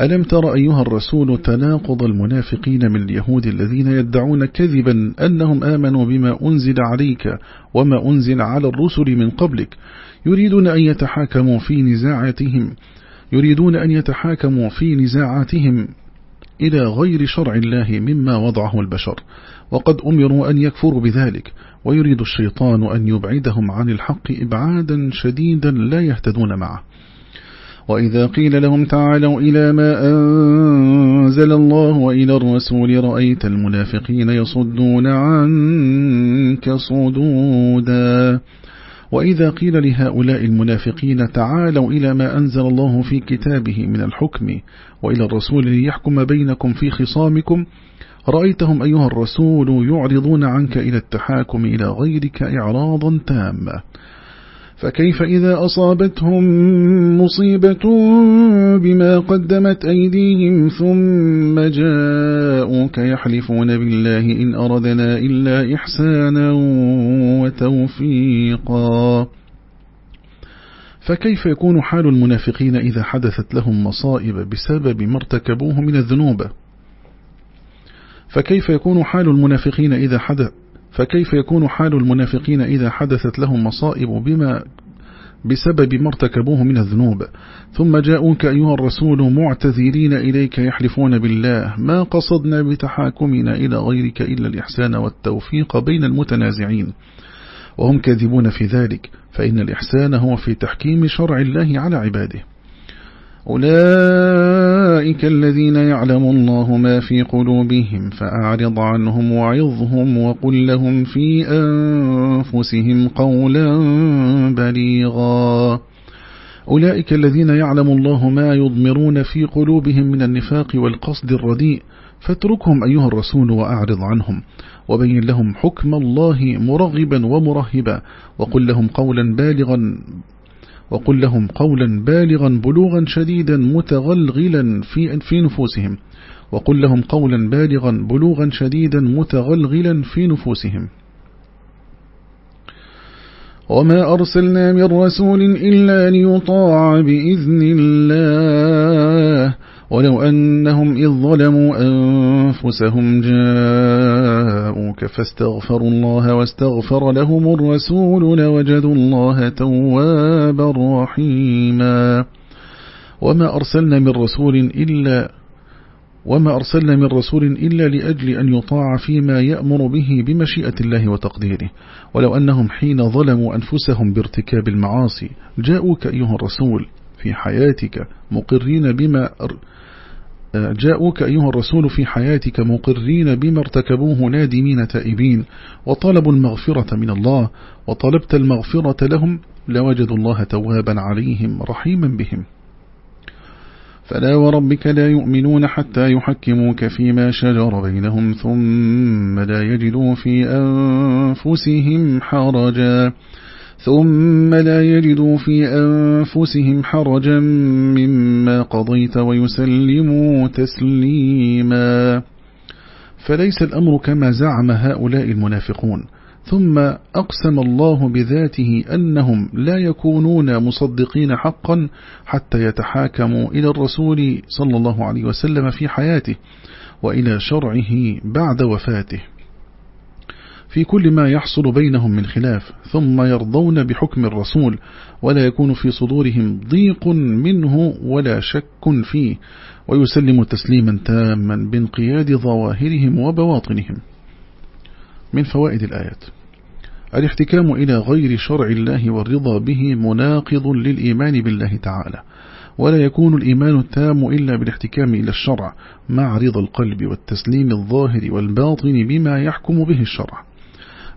ألم تر أيها الرسول تناقض المنافقين من اليهود الذين يدعون كذبا أنهم آمنوا بما أنزل عليك وما أنزل على الرسل من قبلك؟ يريدون أن يتحاكموا في نزاعاتهم. يريدون أن يتحاكموا في نزاعاتهم إلى غير شرع الله مما وضعه البشر. وقد أمروا أن يكفروا بذلك. ويريد الشيطان أن يبعدهم عن الحق إبعادا شديدا لا يهتدون معه. وإذا قيل لهم تعالوا إلى ما أنزل الله وإلى الرسول رأيت المنافقين يصدون عنك صدودا. وإذا قيل لهؤلاء المنافقين تعالوا إلى ما أنزل الله في كتابه من الحكم وإلى الرسول ليحكم بينكم في خصامكم رأيتهم أيها الرسول يعرضون عنك إلى التحاكم إلى غيرك إعراضا تاما فكيف إذا أصابتهم مصيبة بما قدمت أيديهم ثم جاءوك يحلفون بالله إن أردنا إلا إحسانا وتوفيقا. فكيف يكون حال المنافقين إذا حدثت لهم مصائب بسبب ما ارتكبوه من الذنوب؟ فكيف يكون حال المنافقين إذا حدث فكيف يكون حال المنافقين إذا حدثت لهم مصائب بما بسبب ما ارتكبوه من الذنوب؟ ثم جاءوك أيها الرسول معتذرين إليك يحلفون بالله ما قصدنا بتحاكمنا إلى غيرك إلا الإحسان والتوفيق بين المتنازعين. وهم كاذبون في ذلك فإن الإحسان هو في تحكيم شرع الله على عباده. أولئك الذين يعلم الله ما في قلوبهم فأعرض عنهم وعظهم وقل لهم في أنفسهم قولا بليغا. أولئك الذين يعلم الله ما يضمرون في قلوبهم من النفاق والقصد الرديء فاتركهم أيها الرسول وأعرض عنهم وبين لهم حكم الله مرغبا ومرهبا وقل لهم قولا بالغا وقل لهم قولا بالغا بلوغا شديدا متغلغلا في, في نفوسهم. وقل لهم قولا بالغا بلوغا شديدا متغلغلا في نفوسهم. وما أرسلنا من رسول إلا ليطاع بإذن الله. ولو أنهم إذ ظلموا أنفسهم جاءوك فاستغفروا الله واستغفر لهم الرسول لوجدوا الله توابا رحيما. وما أرسلنا من رسول إلا وما أرسلنا من رسول إلا لأجل أن يطاع فيما يأمر به بمشيئة الله وتقديره. ولو أنهم حين ظلموا أنفسهم بارتكاب المعاصي جاءوك أيها الرسول في حياتك مقرين بما جاءوك أيها الرسول في حياتك مقرين بما ارتكبوه نادمين تائبين وطلبوا المغفرة من الله وطلبت المغفرة لهم لوجدوا الله توابا عليهم رحيما بهم. فلا وربك لا يؤمنون حتى يحكموك فيما شجر بينهم ثم لا يجدوا في أنفسهم حرجا. ثم لا يجدوا في أنفسهم حرجا مما قضيت ويسلموا تسليما. فليس الأمر كما زعم هؤلاء المنافقون. ثم أقسم الله بذاته أنهم لا يكونون مصدقين حقا حتى يتحاكموا إلى الرسول صلى الله عليه وسلم في حياته وإلى شرعه بعد وفاته. في كل ما يحصل بينهم من خلاف ثم يرضون بحكم الرسول ولا يكون في صدورهم ضيق منه ولا شك فيه ويسلم تسليما تاما بانقياد ظواهرهم وبواطنهم. من فوائد الآيات الاحتكام إلى غير شرع الله والرضا به مناقض للإيمان بالله تعالى ولا يكون الإيمان التام إلا بالاحتكام إلى الشرع مع رضا القلب والتسليم الظاهر والباطن بما يحكم به الشرع.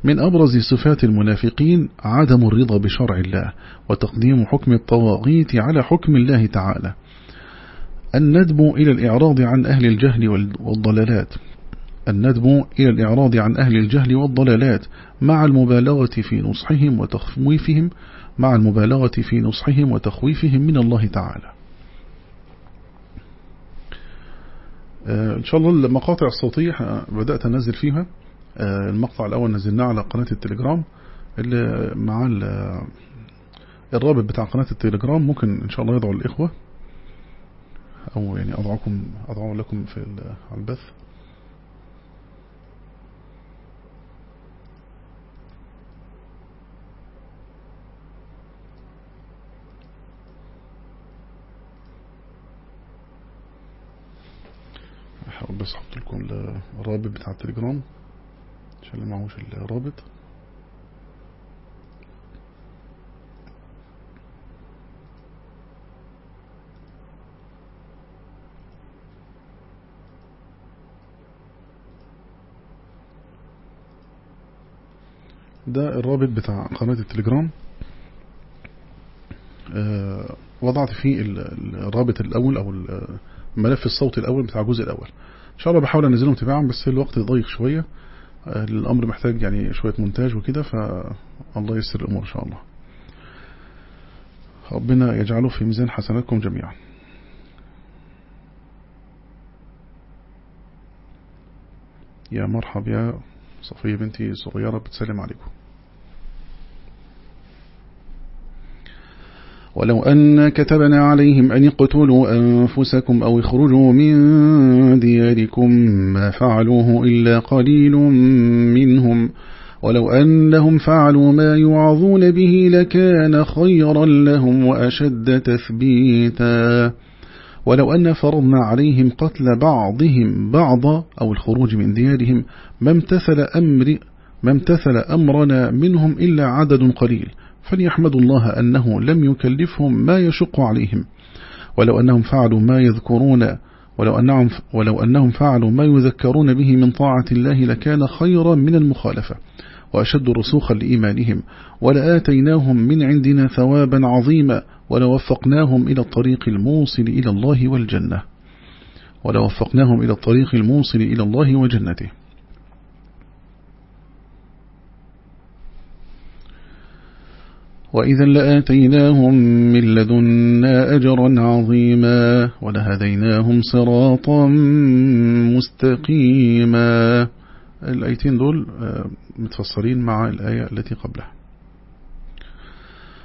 من أبرز صفات المنافقين عدم الرضا بشرع الله وتقديم حكم الطواغيت على حكم الله تعالى. الندب إلى الإعراض عن أهل الجهل والضلالات. الندب إلى الإعراض عن أهل الجهل والضلالات مع المبالغة في نصحهم وتخويفهم مع المبالغة في نصحهم وتخويفهم من الله تعالى. آه، إن شاء الله المقاطع الصوتية بدأت أنزل فيها. آه، المقطع الأول نزلناه على قناة التليجرام اللي مع الرابط بتاع قناة التليجرام ممكن إن شاء الله يضعوا الإخوة أو يعني أضعكم أضعوا لكم في البث. هحاول بس أحط لكم الرابط بتاع التليجرام. عشان اللي معهوش الرابط. ده الرابط بتاع قناة التليجرام. آه وضعت فيه الرابط الأول أو الملف الصوتي الأول بتاع الجزء الأول. إن شاء الله بحاول أنزلهم تباعا بس الوقت ضيق شوية. الأمر محتاج يعني شوية مونتاج وكده فالله يسر الأمور إن شاء الله. ربنا يجعله في ميزان حسناتكم جميعا. يا مرحب يا صفية بنتي صغيرة بتسلم عليكم. ولو أن كتبنا عليهم أن اقتلوا أنفسكم أو اخرجوا من دياركم ما فعلوه إلا قليل منهم ولو أنهم فعلوا ما يوعظون به لكان خيرا لهم وأشد تثبيتا ولو أن فرضنا عليهم قتل بعضهم بعضا أو الخروج من ديارهم ما امتثل, أمر ما امتثل أمرنا منهم إلا عدد قليل فليحمدوا الله أنه لم يكلفهم ما يشق عليهم. ولو أنهم فعلوا ما يذكرون ولو أنهم, ولو أنهم فعلوا ما يذكرون به من طاعة الله لكان خيرا من المخالفة وأشد رسوخا لإيمانهم. ولآتيناهم من عندنا ثوابا عظيما ولوفقناهم إلى الطريق الموصل إلى الله والجنة. ولوفقناهم إلى الطريق الموصل إلى الله وجنته. وإذا لآتيناهم من لدنا أجرا عظيما ولهديناهم صراطا مستقيما. الآيتين دول آه، متفصلين مع الآية التي قبلها.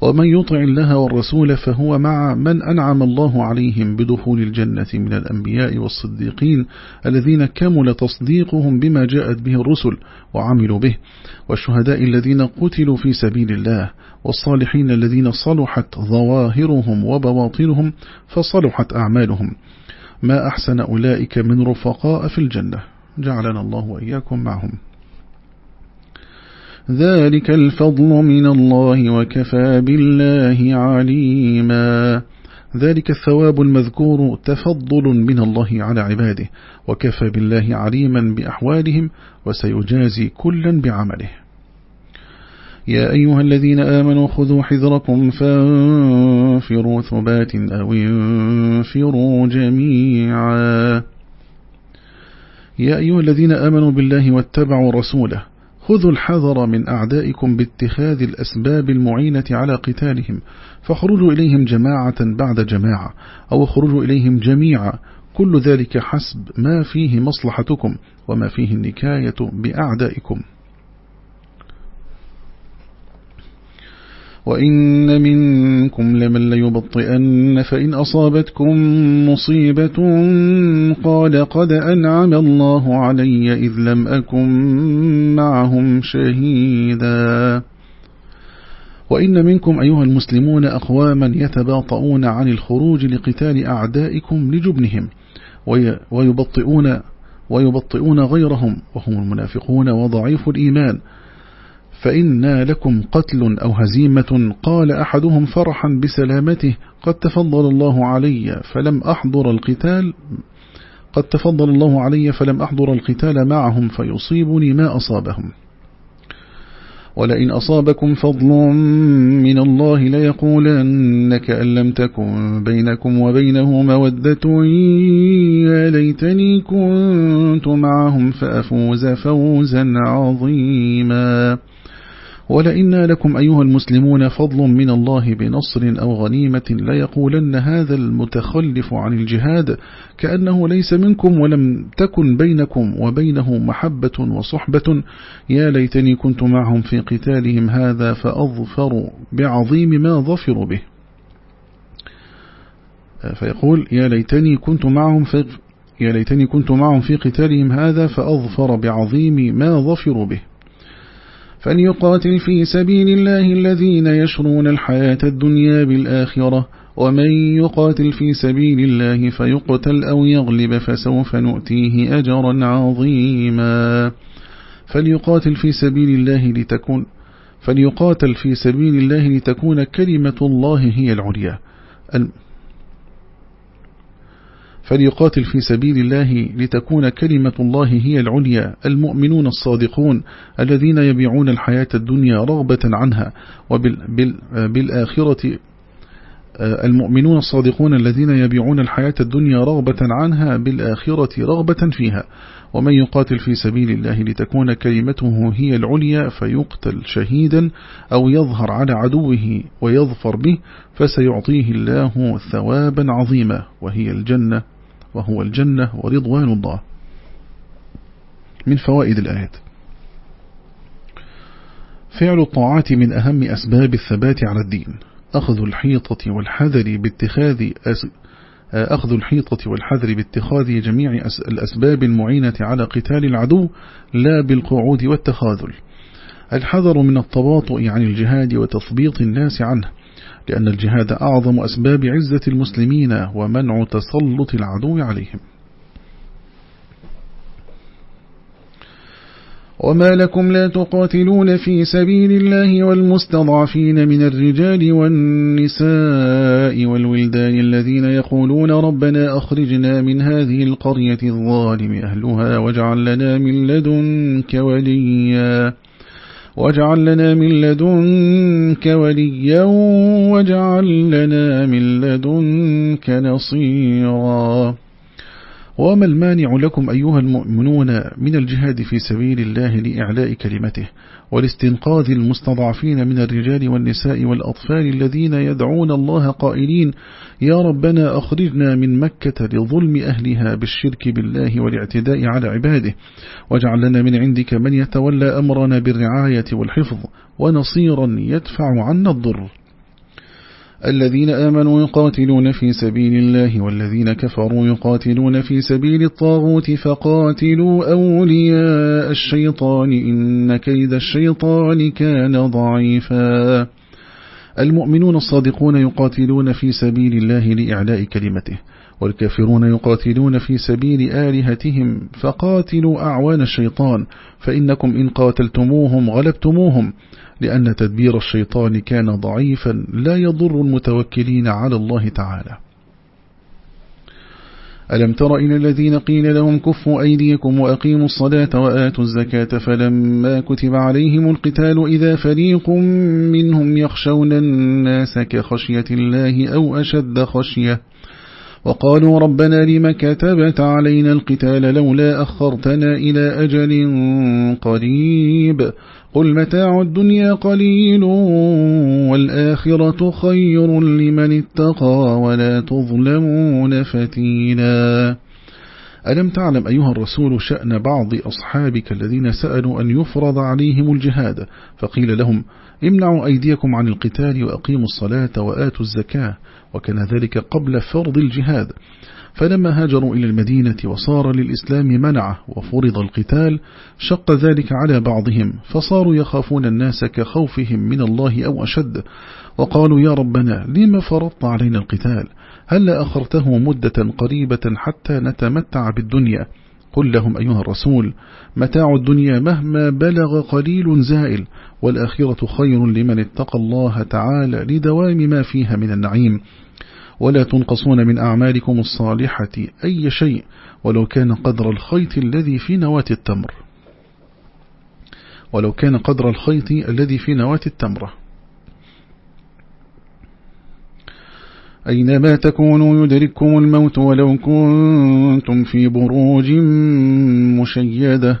ومن يطع الله والرسول فهو مع من أنعم الله عليهم بدخول الجنة من الأنبياء والصديقين الذين كمل تصديقهم بما جاءت به الرسل وعملوا به والشهداء الذين قتلوا في سبيل الله والصالحين الذين صلحت ظواهرهم وبواطنهم فصلحت أعمالهم. ما أحسن أولئك من رفقاء في الجنة؟ جعلنا الله وإياكم معهم. ذلك الفضل من الله وكفى بالله عليما. ذلك الثواب المذكور تفضل من الله على عباده وكفى بالله عليما بأحوالهم وسيجازي كلا بعمله. يا أيها الذين آمنوا خذوا حذركم فانفروا ثبات أو انفروا جميعا. يا أيها الذين آمنوا بالله واتبعوا رسوله خذوا الحذر من أعدائكم باتخاذ الأسباب المعينة على قتالهم فخرجوا إليهم جماعة بعد جماعة أو خرجوا إليهم جميعا كل ذلك حسب ما فيه مصلحتكم وما فيه النكاية بأعدائكم. وإن منكم لمن ليبطئن فإن أصابتكم مصيبة قال قد أنعم الله علي إذ لم أكن معهم شهيدا. وإن منكم أيها المسلمون أقواما يتباطؤون عن الخروج لقتال أعدائكم لجبنهم ويبطئون ويبطئون غيرهم وهم المنافقون وضعيف الإيمان فإنا لكم قتل أو هزيمة. قال أحدهم فرحا بسلامته قد تفضل الله علي فلم أحضر القتال قد تفضل الله علي فلم أحضر القتال معهم فيصيبني ما أصابهم. ولئن أصابكم فضل من الله ليقولن كأن لم تكن بينكم وبينه مودة. يا ليتني كنت معهم فأفوز فوزا عظيما. ولئنا لكم أيها المسلمون فضل من الله بنصر أو غنيمة ليقولن هذا المتخلف عن الجهاد كأنه ليس منكم ولم تكن بينكم وبينه محبة وصحبة. يا ليتني كنت معهم في قتالهم هذا فأظفر بعظيم ما ظفروا به. فيقول يا ليتني كنت معهم في يا ليتني كنت معهم في قتالهم هذا فأظفر بعظيم ما ظفروا به. فليقاتل في سبيل الله الذين يشرون الحياة الدنيا بالآخرة ومن يقاتل في سبيل الله فيقتل أو يغلب فسوف نؤتيه أجرا عظيما. فليقاتل في سبيل الله لتكون فليقاتل في سبيل الله لتكون كلمة الله هي العليا. فليقاتل في سبيل الله لتكون كلمة الله هي العليا المؤمنون الصادقون الذين يبيعون الحياة الدنيا رغبة عنها وبالآخرة المؤمنون الصادقون الذين يبيعون الحياة الدنيا رغبة عنها بالآخرة رغبة فيها. ومن يقاتل في سبيل الله لتكون كلمته هي العليا فيقتل شهيدا أو يظهر على عدوه ويظفر به فسيعطيه الله ثوابا عظيما وهي الجنة. وهو الجنة ورضوان الله. من فوائد الآيات. فعل الطاعات من أهم أسباب الثبات على الدين. أخذ الحيطة والحذر باتخاذ أخذ الحيطة والحذر باتخاذ جميع الأسباب المعينة على قتال العدو لا بالقعود والتخاذل. الحذر من التباطؤ عن الجهاد وتثبيط الناس عنه. لأن الجهاد أعظم أسباب عزة المسلمين ومنع تسلط العدو عليهم. وما لكم لا تقاتلون في سبيل الله والمستضعفين من الرجال والنساء والولدان الذين يقولون ربنا أخرجنا من هذه القرية الظالم أهلها واجعل لنا من لدنك وليا. واجعل لنا من لدنك وليا واجعل لنا من لدنك نصيرا. وما المانع لكم أيها المؤمنون من الجهاد في سبيل الله لإعلاء كلمته والاستنقاذ المستضعفين من الرجال والنساء والأطفال الذين يدعون الله قائلين يا ربنا أخرجنا من مكة لظلم أهلها بالشرك بالله والاعتداء على عباده واجعل لنا من عندك من يتولى أمرنا بالرعاية والحفظ ونصيرا يدفع عنا الضر الذين آمنوا يقاتلون في سبيل الله والذين كفروا يقاتلون في سبيل الطاغوت فقاتلوا أولياء الشيطان إن كيد الشيطان كان ضعيفا. المؤمنون الصادقون يقاتلون في سبيل الله لإعلاء كلمته والكافرون يقاتلون في سبيل آلهتهم فقاتلوا أعوان الشيطان فإنكم إن قاتلتموهم غلبتموهم. لأن تدبير الشيطان كان ضعيفا لا يضر المتوكلين على الله تعالى. ألم تر إلى الذين قيل لهم كفوا أيديكم وأقيموا الصلاة وآتوا الزكاة فلما كتب عليهم القتال إذا فريق منهم يخشون الناس كخشية الله أو أشد خشية. وقالوا ربنا لما كتبت علينا القتال لولا أخرتنا إلى أجل قريب. قل متاع الدنيا قليل والآخرة خير لمن اتقى ولا تظلمون فتيلا. ألم تعلم أيها الرسول شأن بعض أصحابك الذين سألوا أن يفرض عليهم الجهاد؟ فقيل لهم امنعوا أيديكم عن القتال وأقيموا الصلاة وآتوا الزكاة وكان ذلك قبل فرض الجهاد. فلما هاجروا إلى المدينة وصار للإسلام منعة وفرض القتال شق ذلك على بعضهم فصاروا يخافون الناس كخوفهم من الله أو أشد وقالوا يا ربنا لما فرضت علينا القتال؟ هل أخرته مدة قريبة حتى نتمتع بالدنيا؟ قل لهم أيها الرسول متاع الدنيا مهما بلغ قليل زائل والآخرة خير لمن اتقى الله تعالى لدوام ما فيها من النعيم. ولا تنقصون من أعمالكم الصالحة أي شيء ولو كان قدر الخيط الذي في نواة التمر. ولو كان قدر الخيط الذي في نواة التمرة أينما تكونوا يدرككم الموت ولو كنتم في بروج مشيدة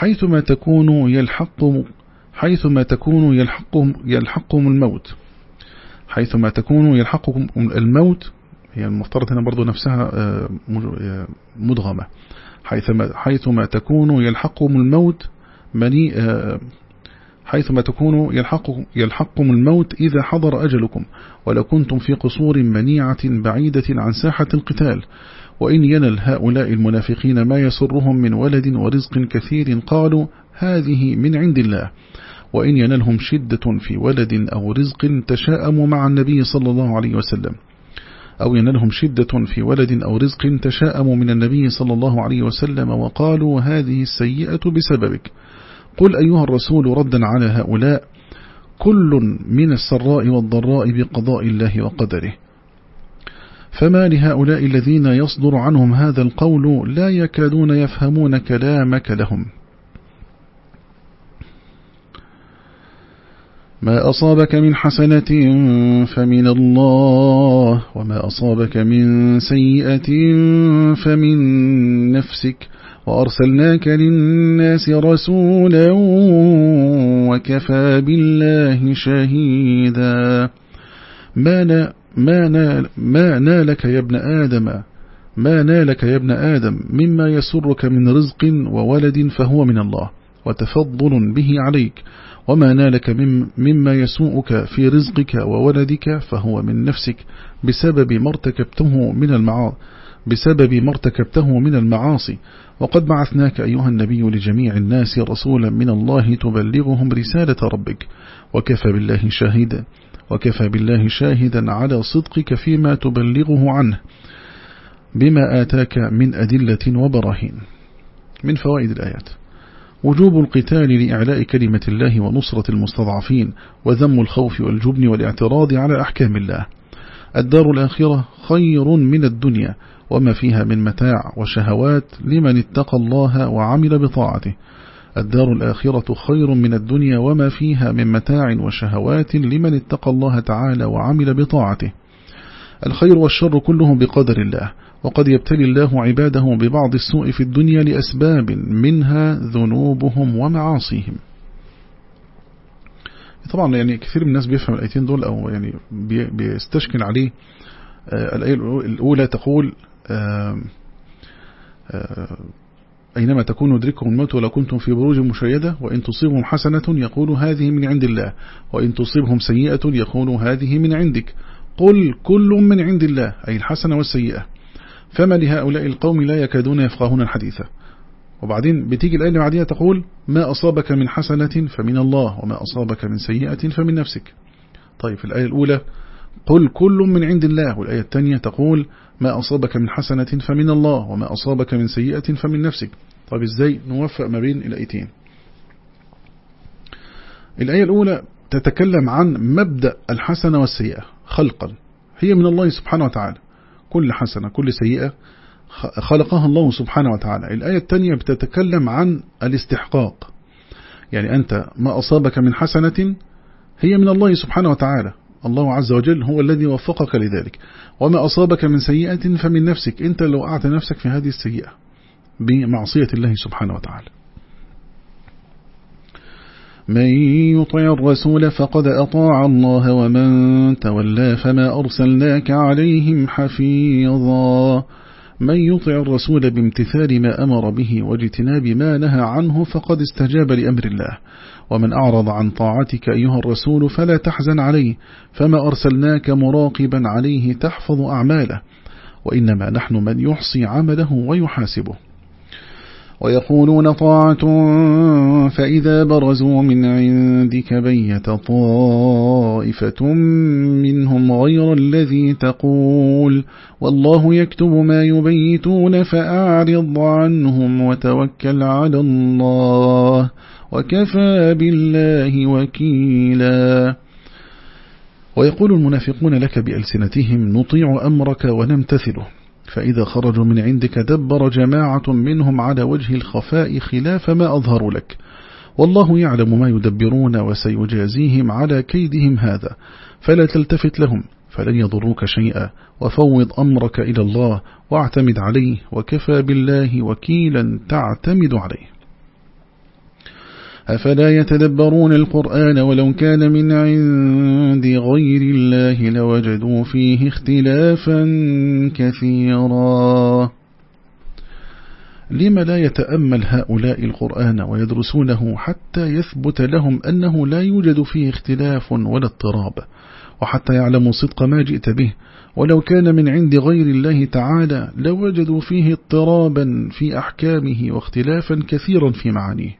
حيثما تكونوا يلحقهم حيثما تكونوا يلحقهم يلحقهم الموت. حيثما تكونوا يلحقكم الموت هي المفترض هنا برضو نفسها آه، آه، مدغمة. حيثما حيثما تكونوا يلحقهم الموت مني آه، حيثما تكونوا يلحقكم, يلحقكم الموت إذا حضر أجلكم ولو كنتم في قصور منيعة بعيدة عن ساحة القتال. وإن ينل هؤلاء المنافقين ما يسرهم من ولد ورزق كثير قالوا هذه من عند الله. وإن ينلهم شدة في ولد أو رزق تشاءموا مع النبي صلى الله عليه وسلم. أو ينلهم شدة في ولد أو رزق تشاءموا من النبي صلى الله عليه وسلم وقالوا هذه السيئة بسببك. قل أيها الرسول ردا على هؤلاء كل من السراء والضراء بقضاء الله وقدره. فما لهؤلاء الذين يصدر عنهم هذا القول لا يكادون يفهمون كلامك لهم. ما أصابك من حسنة فمن الله وما أصابك من سيئة فمن نفسك. وأرسلناك للناس رسولا وكفى بالله شهيدا. ما, ما, نال ما نالك يا ابن آدم. ما نالك يا ابن آدم مما يسرك من رزق وولد فهو من الله وتفضل به عليك. وما نالك مما يسوءك في رزقك وولدك فهو من نفسك بسبب ما ارتكبته من المعاصي بسبب ما ارتكبته من المعاصي. وقد بعثناك أيها النبي لجميع الناس رسولا من الله تبلغهم رسالة ربك. وكفى بالله شاهدا وكفى بالله شاهدا على صدقك فيما تبلغه عنه بما آتاك من أدلة وبراهين. من فوائد الآيات وجوب القتال لإعلاء كلمة الله ونصرة المستضعفين وذم الخوف والجبن والاعتراض على أحكام الله. الدار الآخرة خير من الدنيا وما فيها من متاع وشهوات لمن اتقى الله وعمل بطاعته. الدار الآخرة خير من الدنيا وما فيها من متاع وشهوات لمن اتقى الله تعالى وعمل بطاعته. الخير والشر كلهم بقدر الله وقد يبتلي الله عباده ببعض السوء في الدنيا لأسباب منها ذنوبهم ومعاصيهم. طبعا يعني كثير من الناس بيفهم الآيتين دول أو يعني بيستشكل عليه آه، الآية الأولى تقول أينما تكونوا يدرككم الموت ولو كنتم في بروج مشيدة وإن تصيبهم حسنة يقولوا هذه من عند الله وإن تصيبهم سيئة يقولوا هذه من عندك. قل كل من عند الله أي الحسنة والسيئة. فما لهؤلاء القوم لا يكادون يفقهون الحديث. وبعدين بتيجي الآية بعدها تقول ما أصابك من حسنة فمن الله وما أصابك من سيئة فمن نفسك. طيب في الآية الأولى قل كل من عند الله. والآية الثانية تقول ما أصابك من حسنة فمن الله وما أصابك من سيئة فمن نفسك. طيب إزاي نوفق ما بين الآيتين؟ الآية الأولى تتكلم عن مبدأ الحسنة والسيئة خلقا. هي من الله سبحانه وتعالى. كل حسنة كل سيئة خلقها الله سبحانه وتعالى. الآية الثانية بتتكلم عن الاستحقاق. يعني أنت ما أصابك من حسنة هي من الله سبحانه وتعالى. الله عز وجل هو الذي وفقك لذلك. وما أصابك من سيئة فمن نفسك. أنت لو أعت نفسك في هذه السيئة بمعصية الله سبحانه وتعالى. من يطع الرسول فقد أطاع الله ومن تولى فما أرسلناك عليهم حفيظا. من يطع الرسول بامتثال ما أمر به واجتناب ما نهى عنه فقد استجاب لأمر الله. ومن أعرض عن طاعتك أيها الرسول فلا تحزن عليه فما أرسلناك مراقبا عليه تحفظ أعماله وإنما نحن من يحصي عمله ويحاسبه. ويقولون طاعة فإذا برزوا من عندك بيت طائفة منهم غير الذي تقول والله يكتب ما يبيتون فأعرض عنهم وتوكل على الله وكفى بالله وكيلا. ويقول المنافقون لك بألسنتهم نطيع أمرك ونمتثله. فإذا خرجوا من عندك دبر جماعة منهم على وجه الخفاء خلاف ما أظهروا لك. والله يعلم ما يدبرون وسيجازيهم على كيدهم هذا. فلا تلتفت لهم فلن يضروك شيئا. وفوض أمرك إلى الله واعتمد عليه وكفى بالله وكيلا تعتمد عليه. أفلا يتدبرون القرآن ولو كان من عند غير الله لوجدوا فيه اختلافا كثيرا. لم لا يتأمل هؤلاء القرآن ويدرسونه حتى يثبت لهم أنه لا يوجد فيه اختلاف ولا اضطراب وحتى يعلموا صدق ما جئت به. ولو كان من عند غير الله تعالى لوجدوا فيه اضطرابا في أحكامه واختلافا كثيرا في معانيه.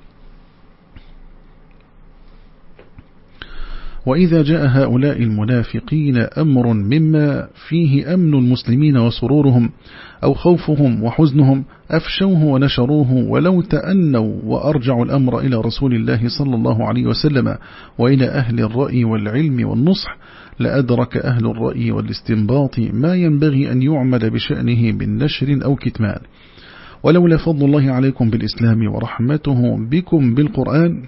وإذا جاء هؤلاء المنافقين أمر مما فيه أمن المسلمين وسرورهم أو خوفهم وحزنهم أفشوه ونشروه ولو تأنوا وأرجعوا الأمر إلى رسول الله صلى الله عليه وسلم وإلى أهل الرأي والعلم والنصح لأدرك أهل الرأي والاستنباط ما ينبغي أن يعمل بشأنه بالنشر أو كتمان. ولولا فضل الله عليكم بالإسلام ورحمته بكم بالقرآن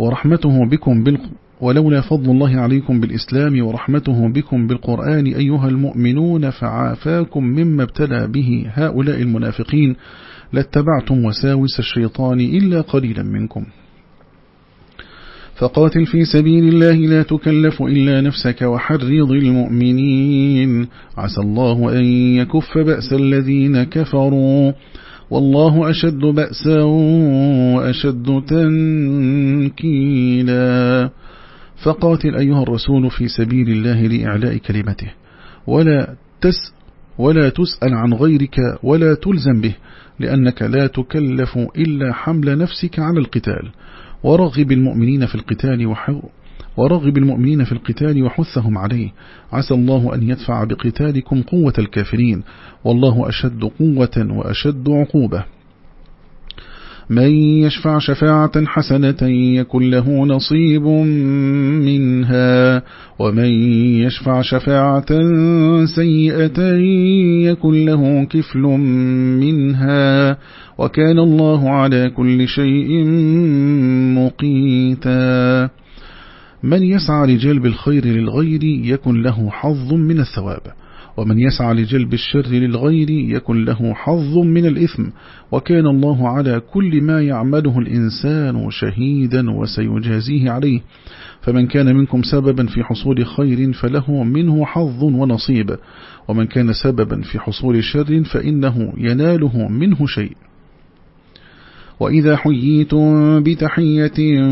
ورحمته بكم بال ولولا فضل الله عليكم بالإسلام ورحمته بكم بالقرآن أيها المؤمنون فعافاكم مما ابتلى به هؤلاء المنافقين لاتبعتم وساوس الشيطان إلا قليلا منكم. فقاتل في سبيل الله لا تكلف إلا نفسك وحرض المؤمنين. عسى الله أن يكف بأس الذين كفروا. والله أشد بأسا وأشد تنكيلا. فقاتل أيها الرسول في سبيل الله لإعلاء كلمته. ولا تس ولا تسأل عن غيرك ولا تلزم به لأنك لا تكلف إلا حمل نفسك على القتال. ورغب المؤمنين في القتال ورغب المؤمنين في القتال وحثهم عليه. عسى الله أن يدفع بقتالكم قوة الكافرين. والله أشد قوة وأشد عقوبة. من يشفع شفاعة حسنة يكن له نصيب منها. ومن يشفع شفاعة سيئة يكن له كفل منها. وكان الله على كل شيء مقيتا. من يسعى لجلب الخير للغير يكن له حظ من الثواب. ومن يسعى لجلب الشر للغير يكن له حظ من الإثم. وكان الله على كل ما يعمله الإنسان شهيدا وسيجازيه عليه. فمن كان منكم سببا في حصول خير فله منه حظ ونصيب. ومن كان سببا في حصول شر فإنه يناله منه شيء. وإذا حييتم بتحية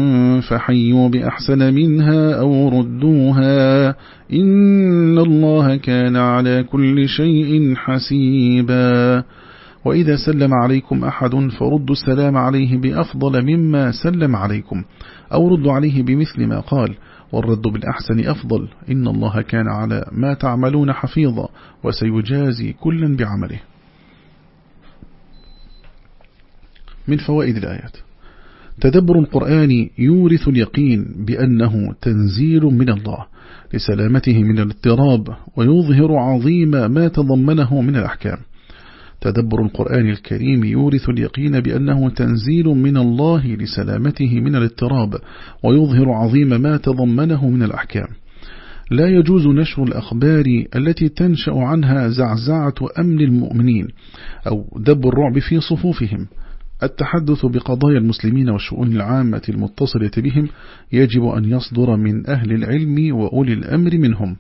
فحيوا بأحسن منها أو ردوها إن الله كان على كل شيء حسيبا. وإذا سلم عليكم أحد فردوا السلام عليه بأفضل مما سلم عليكم أو ردوا عليه بمثل ما قال والرد بالأحسن أفضل إن الله كان على ما تعملون حفيظا وسيجازي كلا بعمله. من فوائد الآيات. تدبر القرآن يورث اليقين بأنه تنزيل من الله لسلامته من الاضطراب ويظهر عظيم ما تضمنه من الأحكام. تدبر القرآن الكريم يورث اليقين بأنه تنزيل من الله لسلامته من الاضطراب ويظهر عظيم ما تضمنه من الأحكام. لا يجوز نشر الأخبار التي تنشأ عنها زعزعة أمن المؤمنين أو دب الرعب في صفوفهم. التحدث بقضايا المسلمين والشؤون العامة المتصلة بهم يجب أن يصدر من أهل العلم وأولي الأمر منهم.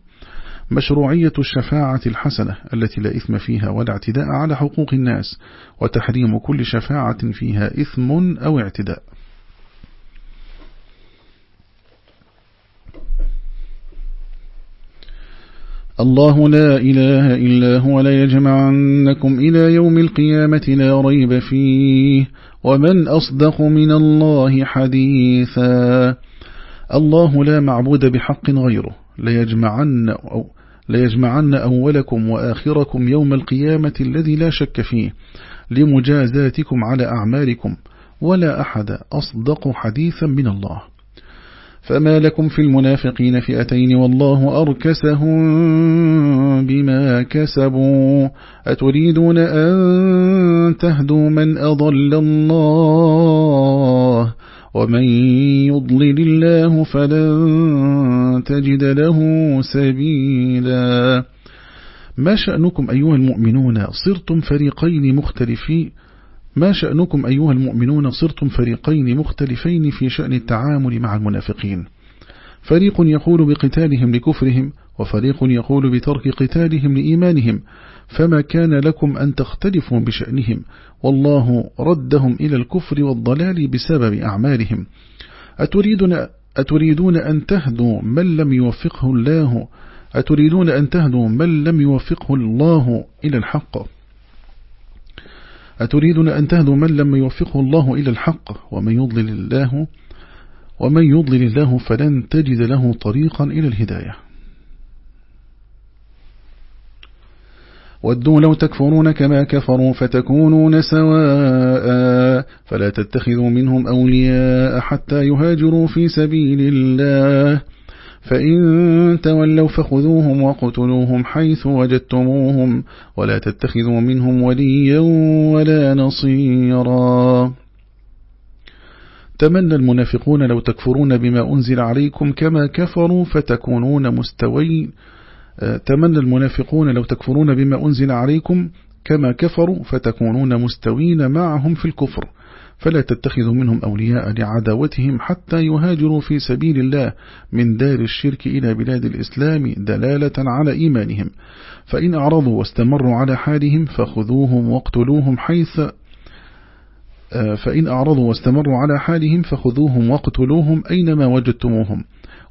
مشروعية الشفاعة الحسنة التي لا إثم فيها ولا اعتداء على حقوق الناس وتحريم كل شفاعة فيها إثم أو اعتداء. الله لا إله إلا هو لا يجمعنكم إلى يوم القيامة لا ريب فيه. ومن أصدق من الله حديثا الله لا معبود بحق غيره. ليجمعن أو ليجمعن أولكم وآخركم يوم القيامة الذي لا شك فيه. لمجازاتكم على أعمالكم ولا أحد أصدق حديثا من الله. فما لكم في المنافقين فئتين والله أركسهم بما كسبوا. أتريدون أن تهدوا من أضل الله؟ ومن يضلل الله فلن تجد له سبيلا. ما شأنكم أيها المؤمنون؟ صرتم فريقين مختلفين. ما شأنكم أيها المؤمنون صرتم فريقين مختلفين في شأن التعامل مع المنافقين. فريق يقول بقتالهم لكفرهم وفريق يقول بترك قتالهم لإيمانهم. فما كان لكم أن تختلفوا بشأنهم؟ والله ردهم إلى الكفر والضلال بسبب أعمالهم. أتريدون, أتريدون أن تهدوا من لم يوفقه الله؟ أتريدون أن تهدوا من لم يوفقه الله إلى الحق؟ أتريدون أن تهدوا من لم يوفقه الله إلى الحق؟ ومن يضلل الله ومن يضلل الله فلن تجد له طريقا إلى الهداية. ودوا لو تكفرون كما كفروا فتكونون سواء. فلا تتخذوا منهم أولياء حتى يهاجروا في سبيل الله. فإن تولوا فخذوهم وقتلوهم حيث وجدتموهم ولا تتخذوا منهم وليا ولا نصيرا. تمنى المنافقون لو تكفرون بما أنزل عليكم كما كفروا فتكونون مستوين تمنى المنافقون لو تكفرون بما أنزل عليكم كما كفروا فتكونون مستوين معهم في الكفر. فلا تتخذوا منهم أولياء لعداوتهم حتى يهاجروا في سبيل الله من دار الشرك إلى بلاد الإسلام دلالة على إيمانهم. فإن أعرضوا واستمروا على حالهم فخذوهم واقتلوهم حيث فإن أعرضوا واستمروا على حالهم فخذوهم واقتلوهم أينما وجدتموهم.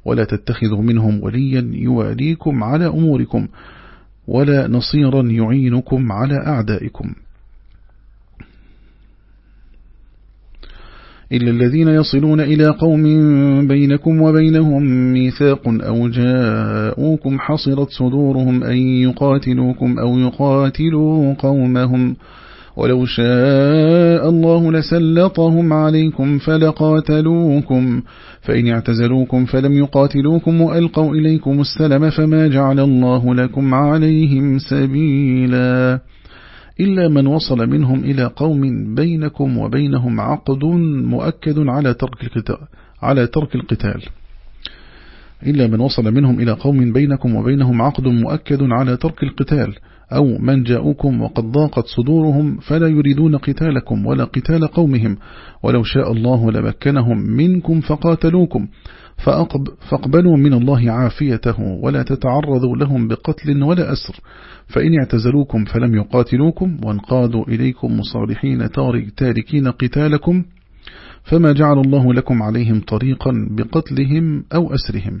ولا تتخذوا منهم وليا يواليكم على أموركم ولا نصيرا يعينكم على أعدائكم. إلا الذين يصلون إلى قوم بينكم وبينهم ميثاق أو جاءوكم حصرت صدورهم أن يقاتلوكم أو يقاتلوا قومهم ولو شاء الله لسلطهم عليكم فلقاتلوكم فإن اعتزلوكم فلم يقاتلوكم وألقوا إليكم السلم فما جعل الله لكم عليهم سبيلا إلا من وصل منهم إلى قوم بينكم وبينهم عقد مؤكد على ترك القتال, على ترك القتال. إلا من وصل منهم إلى قوم بينكم وبينهم عقد مؤكد على ترك القتال أو من جاءوكم وقد ضاقت صدورهم فلا يريدون قتالكم ولا قتال قومهم ولو شاء الله لمكنهم منكم فقاتلوكم. فاقبلوا من الله عافيته ولا تتعرضوا لهم بقتل ولا أسر. فإن اعتزلوكم فلم يقاتلوكم وانقادوا إليكم مصالحين تاركين قتالكم فما جعل الله لكم عليهم طريقا بقتلهم أو أسرهم.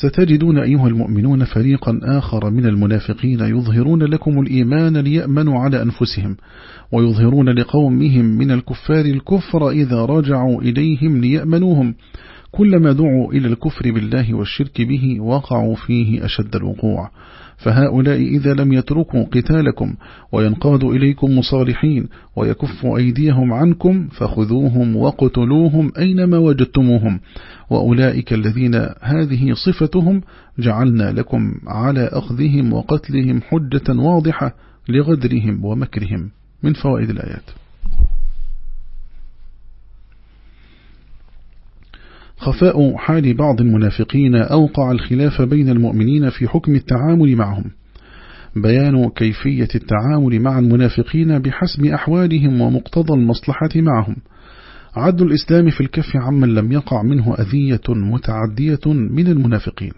ستجدون أيها المؤمنون فريقا آخر من المنافقين يظهرون لكم الإيمان ليأمنوا على أنفسهم ويظهرون لقومهم من الكفار الكفر إذا رجعوا إليهم ليأمنوهم. كلما دعوا إلى الكفر بالله والشرك به وقعوا فيه أشد الوقوع. فهؤلاء إذا لم يتركوا قتالكم وينقادوا إليكم مصالحين ويكفوا أيديهم عنكم فخذوهم وقتلوهم أينما وجدتموهم وأولئك الذين هذه صفتهم جعلنا لكم على أخذهم وقتلهم حجة واضحة لغدرهم ومكرهم من فوائد الآيات. خفاء حال بعض المنافقين أوقع الخلاف بين المؤمنين في حكم التعامل معهم. بيان كيفية التعامل مع المنافقين بحسب أحوالهم ومقتضى المصلحة معهم. عد الإسلام في الكف عمن لم يقع منه أذية متعدية من المنافقين.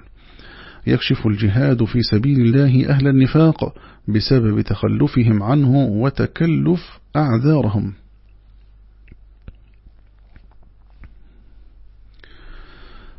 يكشف الجهاد في سبيل الله أهل النفاق بسبب تخلفهم عنه وتكلف أعذارهم.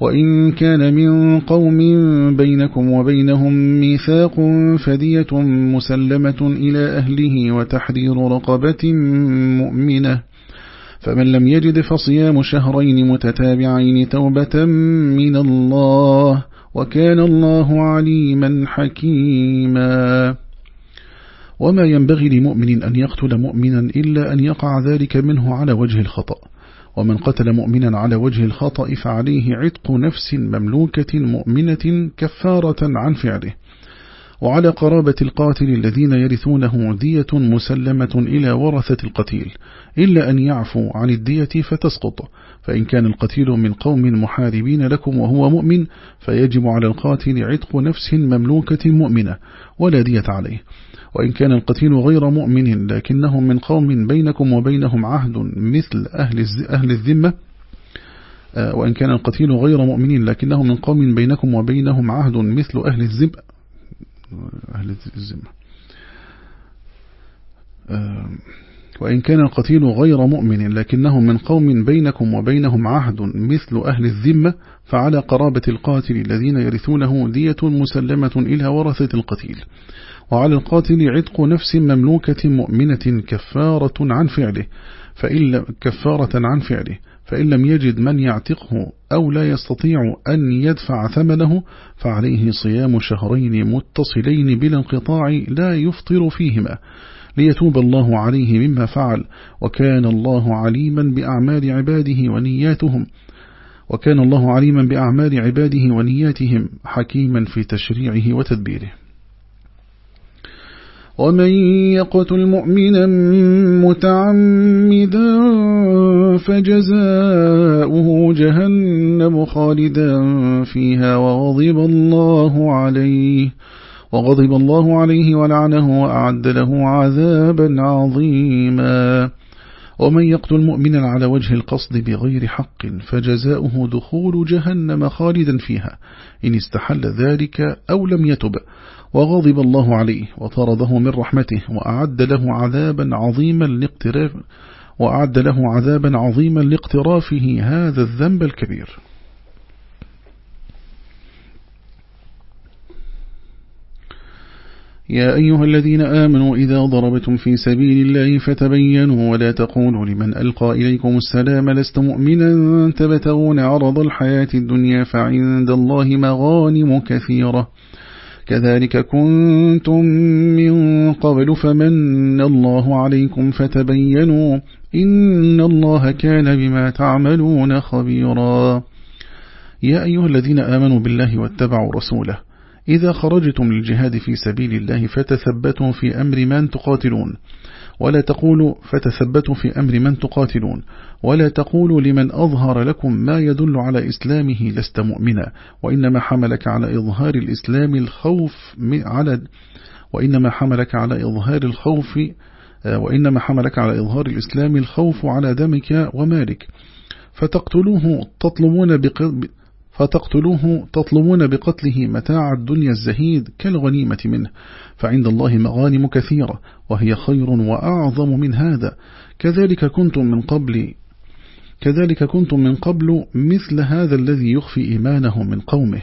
وإن كان من قوم بينكم وبينهم ميثاق فدية مسلمة إلى أهله وتحرير رقبة مؤمنة. فمن لم يجد فصيام شهرين متتابعين توبة من الله وكان الله عليما حكيما. وما ينبغي لمؤمن أن يقتل مؤمنا إلا أن يقع ذلك منه على وجه الخطأ. ومن قتل مؤمنا على وجه الخطأ فعليه عتق نفس مملوكة مؤمنة كفارة عن فعله. وعلى قرابة القاتل الذين يرثونه دية مسلمة إلى ورثة القتيل. إلا أن يعفوا عن الدية فتسقط. فإن كان القتيل من قوم محاربين لكم وهو مؤمن فيجب على القاتل عتق نفس مملوكة مؤمنة ولا دية عليه. وإن كان القتيل غير مؤمن لكنه من قوم بينكم وبينهم عهد مثل أهل الذمة آه، وإن كان القتيل غير مؤمن لكنه من قوم بينكم وبينهم عهد مثل أهل الذمة أهل الذمة وإن كان القتيل غير مؤمن لكنه من قوم بينكم وبينهم عهد مثل أهل الذمة فعلى قرابة القاتل الذين يرثونه دية مسلمة إلى ورثة القتيل. وعلى القاتل عتق نفس مملوكة مؤمنة كفارة عن فعله فإن كفارة عن فعله. فإن لم يجد من يعتقه أو لا يستطيع أن يدفع ثمنه فعليه صيام شهرين متصلين بلا انقطاع لا يفطر فيهما. ليتوب الله عليه مما فعل وكان الله عليما بأعمال عباده ونياتهم. وكان الله عليما بأعمال عباده ونياتهم حكيما في تشريعه وتدبيره. ومن يقتل مؤمنا متعمدا فجزاؤه جهنم خالدا فيها وغضب الله عليه وغضب الله عليه ولعنه وأعد له عذابا عظيما. ومن يقتل مؤمنا على وجه القصد بغير حق فجزاؤه دخول جهنم خالدا فيها. إن استحل ذلك أو لم يتب وغضب الله عليه وطرده من رحمته وأعد له عذابا عظيما لاقتراف وأعد له عذابا عظيما لاقترافه هذا الذنب الكبير. يا أيها الذين آمنوا إذا ضربتم في سبيل الله فتبينوا ولا تقولوا لمن ألقى إليكم السلام لست مؤمنا. تبتغون عرض الحياة الدنيا فعند الله مغانم كثيرة. كذلك كنتم من قبل فمن الله عليكم فتبينوا إن الله كان بما تعملون خبيرا. يا أيها الذين آمنوا بالله واتبعوا رسوله إذا خرجتم للجهاد في سبيل الله فتثبتوا في أمر من تقاتلون ولا تقولوا فتثبتوا في أمر من تقاتلون ولا تقولوا لمن أظهر لكم ما يدل على إسلامه لست مؤمنا وإنما حملك على إظهار الإسلام الخوف على وإنما حملك على إظهار الخوف وإنما حملك على إظهار الإسلام الخوف على دمك ومالك. فتقتلوه تطلبون فتقتلوه تطلبون بقتله متاع الدنيا الزهيد كالغنيمة منه. فعند الله مغانم كثيرة وهي خير وأعظم من هذا. كذلك كنتم من قبل كذلك كنتم من قبل مثل هذا الذي يخفي إيمانه من قومه.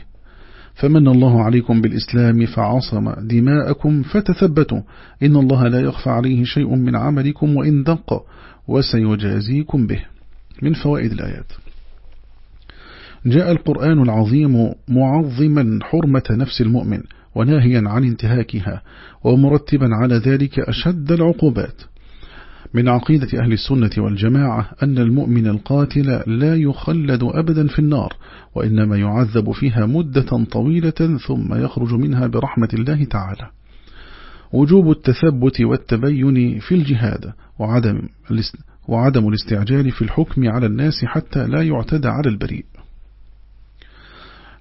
فمن الله عليكم بالإسلام فعصم دماءكم فتثبتوا. إن الله لا يخفى عليه شيء من عملكم وإن دق وسيجازيكم به. من فوائد الآيات. جاء القرآن العظيم معظما حرمة نفس المؤمن وناهيا عن انتهاكها ومرتبا على ذلك أشد العقوبات. من عقيدة أهل السنة والجماعة أن المؤمن القاتل لا يخلد أبدا في النار وإنما يعذب فيها مدة طويلة ثم يخرج منها برحمة الله تعالى. وجوب التثبت والتبين في الجهاد وعدم الاستعجال في الحكم على الناس حتى لا يعتدى على البريء.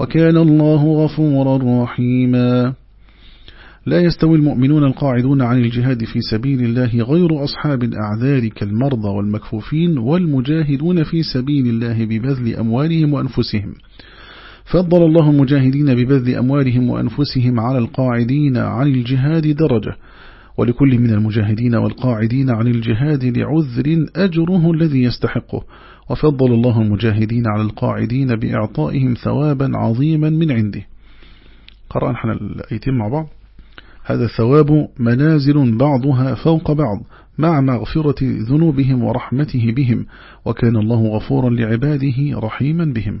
وكان الله غفورا رحيما. لا يستوي المؤمنون القاعدون عن الجهاد في سبيل الله غير أصحاب الأعذار كالمرضى والمكفوفين والمجاهدون في سبيل الله ببذل أموالهم وأنفسهم. فضل الله المجاهدين ببذل أموالهم وأنفسهم على القاعدين عن الجهاد درجة. ولكل من المجاهدين والقاعدين عن الجهاد لعذر أجره الذي يستحقه. وفضل الله المجاهدين على القاعدين بإعطائهم ثوابا عظيما من عنده. قرأنا نحن الأيتين مع بعض. هذا الثواب منازل بعضها فوق بعض مع مغفرة ذنوبهم ورحمته بهم وكان الله غفورا لعباده رحيما بهم.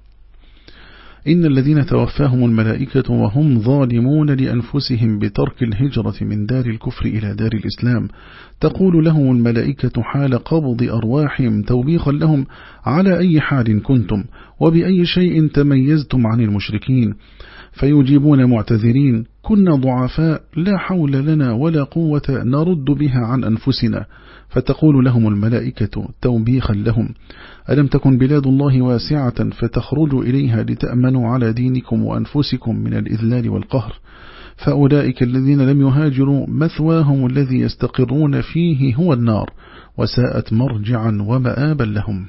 إن الذين توفاهم الملائكة وهم ظالمون لأنفسهم بترك الهجرة من دار الكفر إلى دار الإسلام. تقول لهم الملائكة حال قبض أرواحهم توبيخا لهم على أي حال كنتم وبأي شيء تميزتم عن المشركين. فيجيبون معتذرين كنا ضعفاء لا حول لنا ولا قوة نرد بها عن أنفسنا. فتقول لهم الملائكة توبيخا لهم. ألم تكن بلاد الله واسعة فتخرجوا إليها لتأمنوا على دينكم وأنفسكم من الإذلال والقهر؟ فأولئك الذين لم يهاجروا مثواهم الذي يستقرون فيه هو النار وساءت مرجعا ومآبا لهم.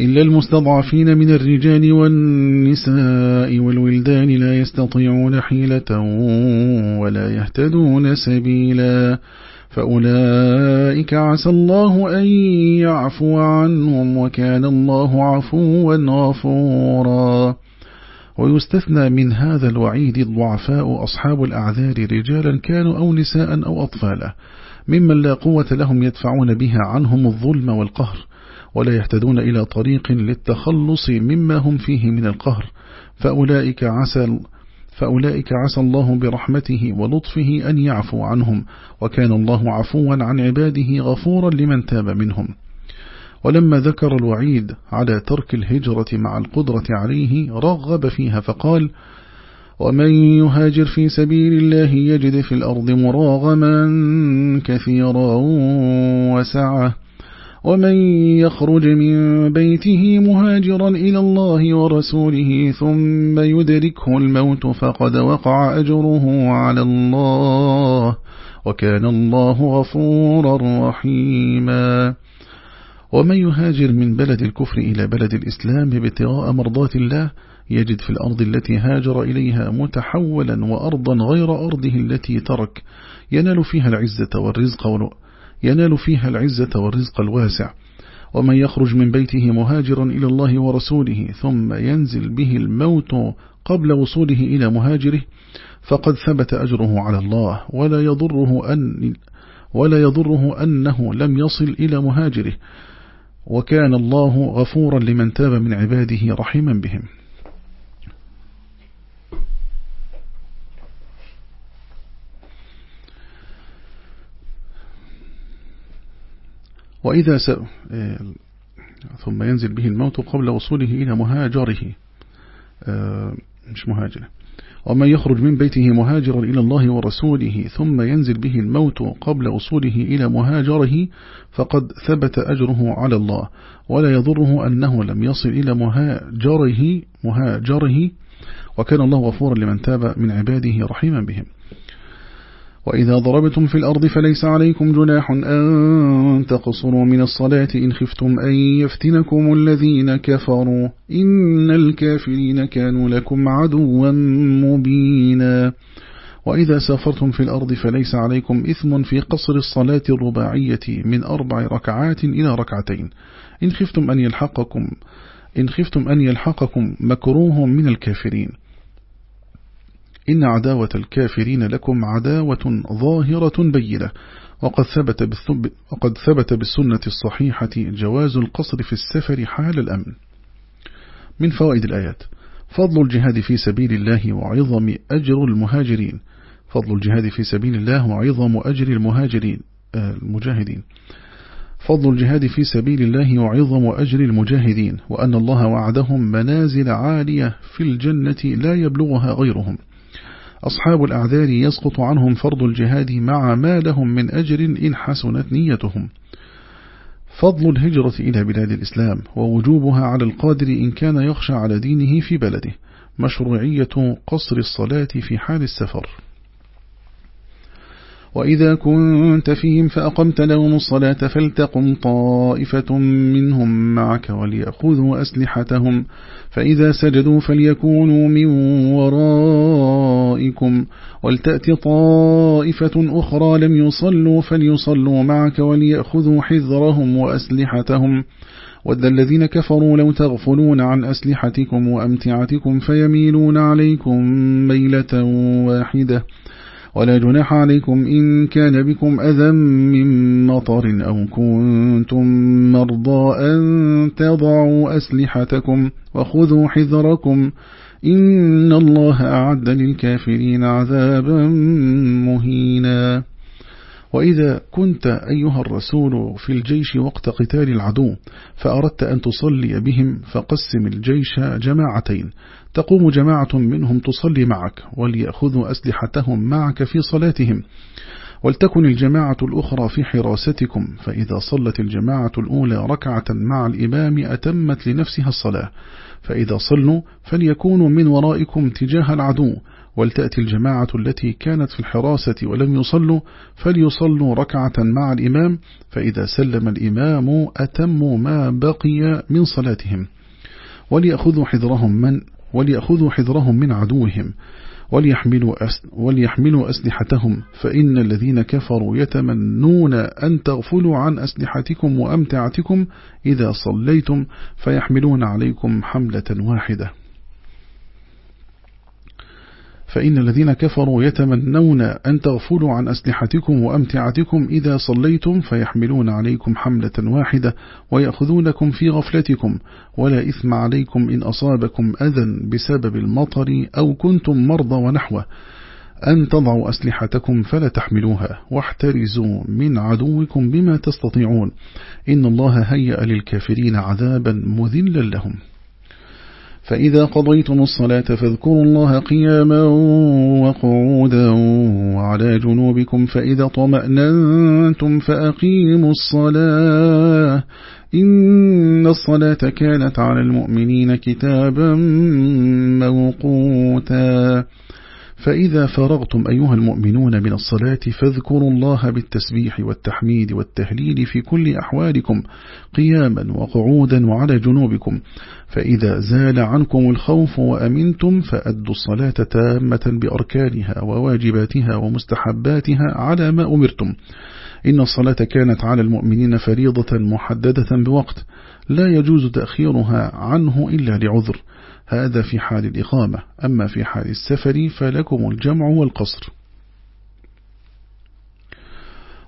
إلا المستضعفين من الرجال والنساء والولدان لا يستطيعون حيلة ولا يهتدون سبيلا. فأولئك عسى الله أن يعفو عنهم وكان الله عفوا غفورا. ويستثنى من هذا الوعيد الضعفاء أصحاب الأعذار رجالا كانوا أو نساء أو أطفالا ممن لا قوة لهم يدفعون بها عنهم الظلم والقهر ولا يهتدون إلى طريق للتخلص مما هم فيه من القهر. فأولئك عسى فأولئك عسى الله برحمته ولطفه أن يعفو عنهم وكان الله عفوا عن عباده غفورا لمن تاب منهم. ولما ذكر الوعيد على ترك الهجرة مع القدرة عليه رغب فيها فقال ومن يهاجر في سبيل الله يجد في الأرض مراغما كثيرا وسعة ومن يخرج من بيته مهاجرا إلى الله ورسوله ثم يدركه الموت فقد وقع أجره على الله وكان الله غفورا رحيما. ومن يهاجر من بلد الكفر إلى بلد الإسلام ابتغاء مرضات الله يجد في الأرض التي هاجر إليها متحولا وأرضا غير أرضه التي ترك ينال فيها العزة والرزق ينال فيها العزة والرزق الواسع ومن يخرج من بيته مهاجرا إلى الله ورسوله ثم ينزل به الموت قبل وصوله إلى مهاجره فقد ثبت أجره على الله ولا يضره أن ولا يضره أنه لم يصل إلى مهاجره وكان الله غفورا لمن تاب من عباده رحيما بهم. وإذا س... آه، ثم ينزل به الموت قبل وصوله إلى مهاجره. آه، مش مهاجره. ومن يخرج من بيته مهاجرا إلى الله ورسوله ثم ينزل به الموت قبل وصوله إلى مهاجره فقد ثبت أجره على الله. ولا يضره أنه لم يصل إلى مهاجره مهاجره. وكان الله غفورا لمن تاب من عباده رحيما بهم. وإذا ضربتم في الأرض فليس عليكم جناح أن تقصروا من الصلاة إن خفتم أن يفتنكم الذين كفروا. إن الكافرين كانوا لكم عدوا مبينا. وإذا سافرتم في الأرض فليس عليكم إثم في قصر الصلاة الرباعية من أربع ركعات إلى ركعتين. إن خفتم أن يلحقكم إن خفتم أن يلحقكم مكروه من الكافرين. إن عداوة الكافرين لكم عداوة ظاهرة بينة. وقد ثبت, وقد ثبت بالسنة الصحيحة جواز القصر في السفر حال الأمن. من فوائد الآيات فضل الجهاد في سبيل الله وعظم أجر المهاجرين. فضل الجهاد في سبيل الله وعظم أجر المهاجرين آه، المجاهدين. فضل الجهاد في سبيل الله وعظم أجر المجاهدين وأن الله وعدهم منازل عالية في الجنة لا يبلغها غيرهم. أصحاب الأعذار يسقط عنهم فرض الجهاد مع ما لهم من أجر إن حسنت نيتهم. فضل الهجرة إلى بلاد الإسلام ووجوبها على القادر إن كان يخشى على دينه في بلده. مشروعية قصر الصلاة في حال السفر. وإذا كنت فيهم فأقمت لهم الصلاة فلتقم طائفة منهم معك وليأخذوا أسلحتهم فإذا سجدوا فليكونوا من ورائكم ولتأت طائفة أخرى لم يصلوا فليصلوا معك وليأخذوا حذرهم وأسلحتهم. ود الذين كفروا لو تغفلون عن أسلحتكم وأمتعتكم فيميلون عليكم ميلة واحدة. ولا جناح عليكم إن كان بكم أذى من مطر أو كنتم مرضى أن تضعوا أسلحتكم وخذوا حذركم إن الله أعد للكافرين عذابا مهينا. وإذا كنت أيها الرسول في الجيش وقت قتال العدو فأردت أن تصلي بهم فقسم الجيش جماعتين تقوم جماعة منهم تصلي معك وليأخذوا أسلحتهم معك في صلاتهم. ولتكن الجماعة الأخرى في حراستكم فإذا صلت الجماعة الأولى ركعة مع الإمام أتمت لنفسها الصلاة. فإذا صلوا فليكونوا من ورائكم تجاه العدو. ولتأتي الجماعة التي كانت في الحراسة ولم يصلوا فليصلوا ركعة مع الإمام. فإذا سلم الإمام أتموا ما بقي من صلاتهم. وليأخذوا حذرهم من وليأخذوا حذرهم من عدوهم وليحملوا, وليحملوا أسلحتهم فإن الذين كفروا يتمنون أن تغفلوا عن أسلحتكم وأمتعتكم إذا صليتم فيحملون عليكم حملة واحدة. فإن الذين كفروا يتمنون أن تغفلوا عن أسلحتكم وأمتعتكم إذا صليتم فيحملون عليكم حملة واحدة ويأخذونكم في غفلتكم ولا إثم عليكم إن أصابكم أذى بسبب المطر أو كنتم مرضى ونحوه. أن تضعوا أسلحتكم فلا تحملوها واحترزوا من عدوكم بما تستطيعون. إن الله هيأ للكافرين عذابا مذلا لهم. فإذا قضيتم الصلاة فاذكروا الله قياما وقعودا وعلى جنوبكم فإذا طمأننتم فأقيموا الصلاة. إن الصلاة كانت على المؤمنين كتابا موقوتا. فإذا فرغتم أيها المؤمنون من الصلاة فاذكروا الله بالتسبيح والتحميد والتهليل في كل أحوالكم قياما وقعودا وعلى جنوبكم. فإذا زال عنكم الخوف وأمنتم فأدوا الصلاة تامة بأركانها وواجباتها ومستحباتها على ما أمرتم. إن الصلاة كانت على المؤمنين فريضة محددة بوقت لا يجوز تأخيرها عنه إلا لعذر. هذا في حال الإقامة. أما في حال السفر فلكم الجمع والقصر.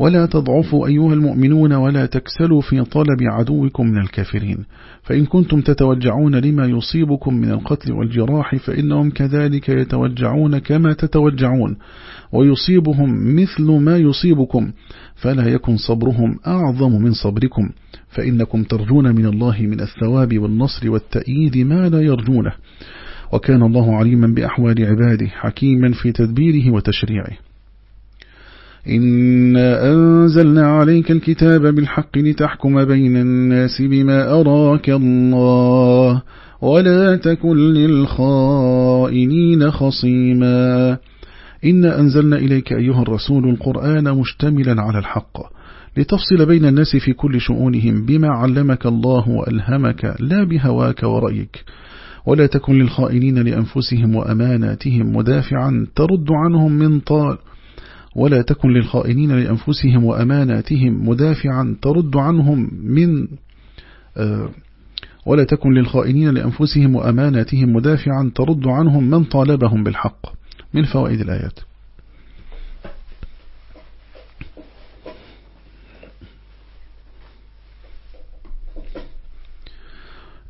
ولا تضعفوا أيها المؤمنون ولا تكسلوا في طلب عدوكم من الكافرين. فإن كنتم تتوجعون لما يصيبكم من القتل والجراح فإنهم كذلك يتوجعون كما تتوجعون. ويصيبهم مثل ما يصيبكم فلا يكن صبرهم أعظم من صبركم. فإنكم ترجون من الله من الثواب والنصر والتأييد ما لا يرجونه. وكان الله عليما بأحوال عباده حكيما في تدبيره وتشريعه. إنا أنزلنا عليك الكتاب بالحق لتحكم بين الناس بما أراك الله ولا تكن للخائنين خصيما إنا أنزلنا إليك أيها الرسول القرآن مشتملا على الحق لتفصل بين الناس في كل شؤونهم بما علمك الله وألهمك لا بهواك ورأيك ولا تكن للخائنين لأنفسهم وأماناتهم مدافعا ترد عنهم من طال ولا تكن للخائنين لأنفسهم وأماناتهم مدافعا ترد عنهم من آه، ولا تكن للخائنين لأنفسهم وأماناتهم مدافعا ترد عنهم من طالبهم بالحق. من فوائد الآيات.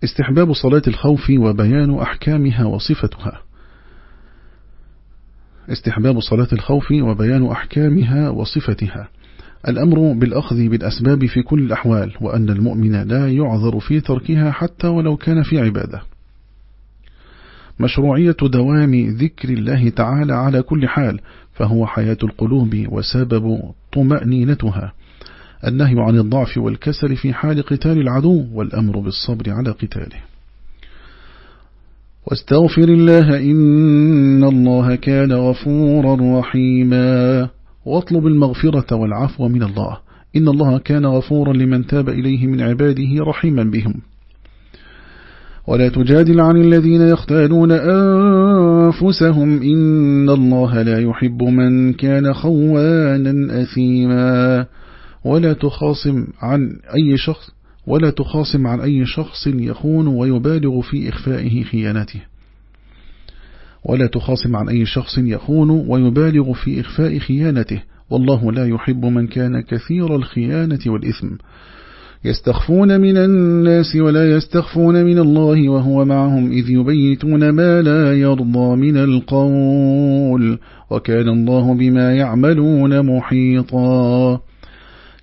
استحباب صلاة الخوف وبيان أحكامها وصفتها. استحباب صلاة الخوف وبيان أحكامها وصفتها. الأمر بالأخذ بالأسباب في كل الأحوال وأن المؤمن لا يعذر في تركها حتى ولو كان في عبادة. مشروعية دوام ذكر الله تعالى على كل حال فهو حياة القلوب وسبب طمأنينتها. النهي عن الضعف والكسل في حال قتال العدو والأمر بالصبر على قتاله. واستغفر الله إن الله كان غفورا رحيما. واطلب المغفرة والعفو من الله. إن الله كان غفورا لمن تاب إليه من عباده رحيما بهم. ولا تجادل عن الذين يختالون أنفسهم. إن الله لا يحب من كان خوانا أثيما. ولا تخاصم عن أي شخص ولا تخاصم عن أي شخص يخون ويبالغ في إخفائه خيانته. ولا تخاصم عن أي شخص يخون ويبالغ في إخفاء خيانته. والله لا يحب من كان كثير الخيانة والإثم. يستخفون من الناس ولا يستخفون من الله وهو معهم إذ يبيتون ما لا يرضى من القول. وكان الله بما يعملون محيطا.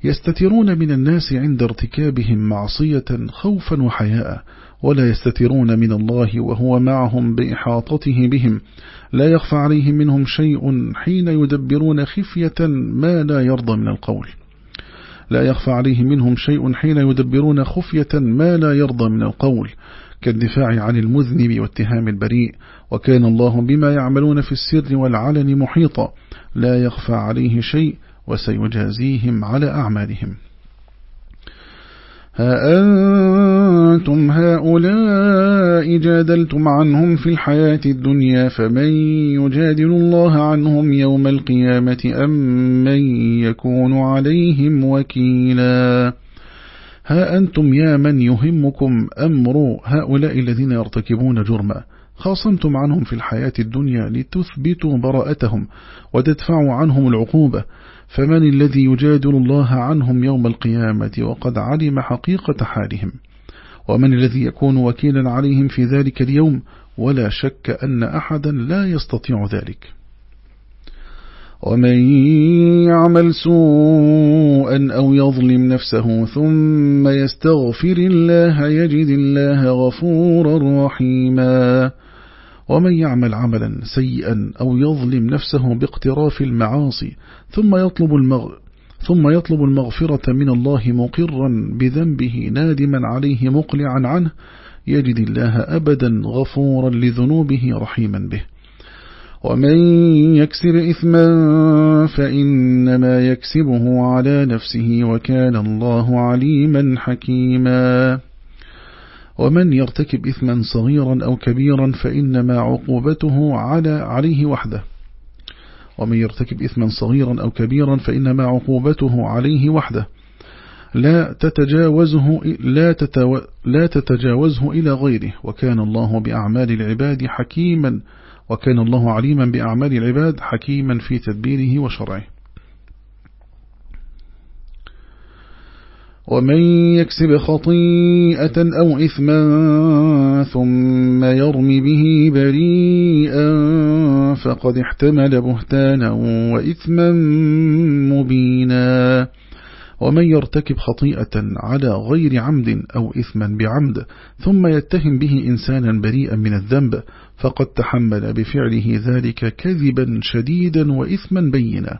يستترون من الناس عند ارتكابهم معصية خوفا وحياء ولا يستترون من الله وهو معهم بإحاطته بهم. لا يخفى عليهم منهم شيء حين يدبرون خفية ما لا يرضى من القول. لا يخفى عليهم منهم شيء حين يدبرون خفية ما لا يرضى من القول كالدفاع عن المذنب واتهام البريء. وكان الله بما يعملون في السر والعلن محيطا. لا يخفى عليه شيء وسيجازيهم على أعمالهم. ها أنتم هؤلاء جادلتم عنهم في الحياة الدنيا فمن يجادل الله عنهم يوم القيامة أم من يكون عليهم وكيلا؟ ها أنتم يا من يهمكم أمر هؤلاء الذين يرتكبون جرما خاصمتم عنهم في الحياة الدنيا لتثبتوا براءتهم وتدفعوا عنهم العقوبة فمن الذي يجادل الله عنهم يوم القيامة وقد علم حقيقة حالهم؟ ومن الذي يكون وكيلا عليهم في ذلك اليوم ولا شك أن أحدا لا يستطيع ذلك. ومن يعمل سوءا أو يظلم نفسه ثم يستغفر الله يجد الله غفورا رحيما. ومن يعمل عملا سيئا أو يظلم نفسه باقتراف المعاصي ثم يطلب المغ ثم يطلب المغفرة من الله مقرا بذنبه نادما عليه مقلعا عنه يجد الله أبدا غفورا لذنوبه رحيما به. ومن يكسر إثما فإنما يكسبه على نفسه وكان الله عليما حكيما. ومن يرتكب إثما صغيرا أو كبيرا فإنما عقوبته على عليه وحده. ومن يرتكب إثما صغيرا أو كبيرا فإنما عقوبته عليه وحده. لا تتجاوزه لا, تتو لا تتجاوزه إلى غيره. وكان الله بأعمال العباد حكيما وكان الله عليما بأعمال العباد حكيما في تدبيره وشرعه. ومن يكسب خطيئة أو إثما ثم يرم به بريئا فقد احتمل بهتانا وإثما مبينا. ومن يرتكب خطيئة على غير عمد أو إثما بعمد ثم يتهم به إنسانا بريئا من الذنب فقد تحمل بفعله ذلك كذبا شديدا وإثما بينا.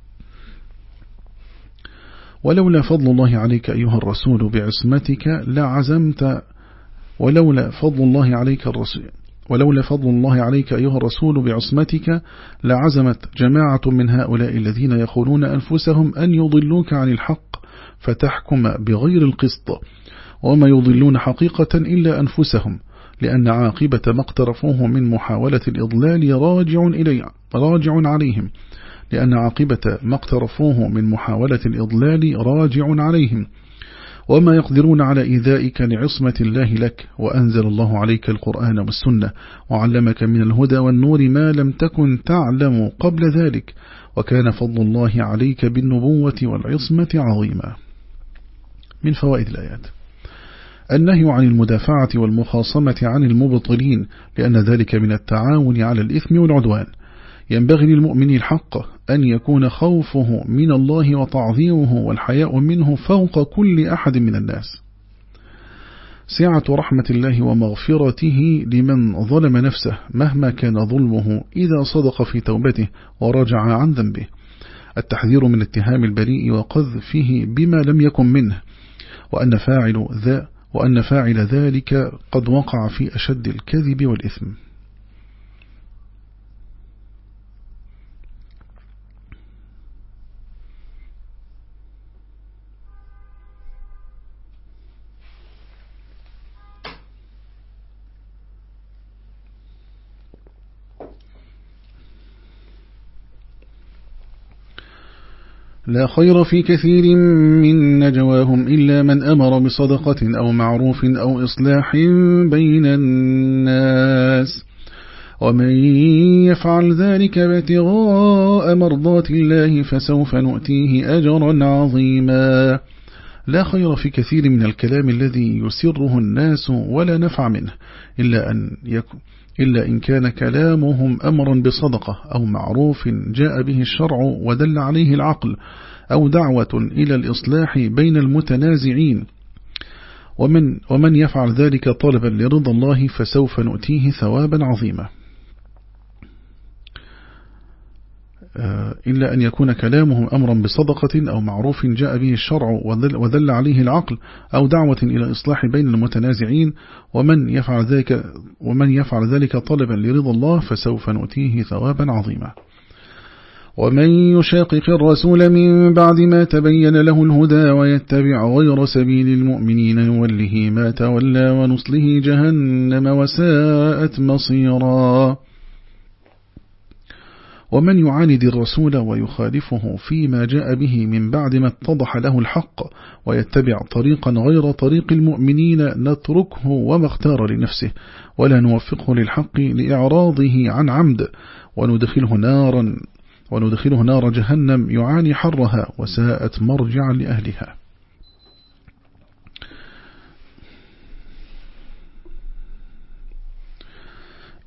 ولولا فضل الله عليك أيها الرسول بعصمتك لعزمت ولولا فضل الله عليك الرسول ولولا فضل الله عليك أيها الرسول بعصمتك لعزمت جماعة من هؤلاء الذين يخونون أنفسهم أن يضلوك عن الحق فتحكم بغير القسط. وما يضلون حقيقة إلا أنفسهم لأن عاقبة ما اقترفوه من محاولة الإضلال راجع, إلي راجع عليهم. لأن عاقبة ما اقترفوه من محاولة الإضلال راجع عليهم. وما يقدرون على إيذائك لعصمة الله لك وأنزل الله عليك القرآن والسنة وعلمك من الهدى والنور ما لم تكن تعلم قبل ذلك وكان فضل الله عليك بالنبوة والعصمة عظيما. من فوائد الآيات. النهي عن المدافعة والمخاصمة عن المبطلين لأن ذلك من التعاون على الإثم والعدوان. ينبغي للمؤمن الحق أن يكون خوفه من الله وتعظيمه والحياء منه فوق كل أحد من الناس. سعة رحمة الله ومغفرته لمن ظلم نفسه مهما كان ظلمه إذا صدق في توبته ورجع عن ذنبه. التحذير من اتهام البريء وقذفه بما لم يكن منه وأن فاعل ذا وأن فاعل ذلك قد وقع في أشد الكذب والإثم. لا خير في كثير من نجواهم إلا من أمر بصدقة أو معروف أو إصلاح بين الناس. ومن يفعل ذلك ابتغاء مرضات الله فسوف نؤتيه أجرا عظيما. لا خير في كثير من الكلام الذي يسره الناس ولا نفع منه إلا أن يكون إلا إن كان كلامهم أمرا بصدقة أو معروف جاء به الشرع ودل عليه العقل أو دعوة إلى الإصلاح بين المتنازعين. ومن, ومن يفعل ذلك طلبا لرضا الله فسوف نؤتيه ثوابا عظيما. إلا أن يكون كلامهم أمرا بصدقة أو معروف جاء به الشرع ودل عليه العقل أو دعوة إلى إصلاح بين المتنازعين ومن يفعل ذلك, ومن يفعل ذلك طلبا لرضا الله فسوف نؤتيه ثوابا عظيما. ومن يشاقق الرسول من بعد ما تبين له الهدى ويتبع غير سبيل المؤمنين نوله ما تولى ونصله جهنم وساءت مصيرا. ومن يعاند الرسول ويخالفه فيما جاء به من بعد ما اتضح له الحق ويتبع طريقا غير طريق المؤمنين نتركه وما اختار لنفسه ولا نوفقه للحق لإعراضه عن عمد وندخله نارا وندخله نار جهنم يعاني حرها وساءت مرجعا لأهلها.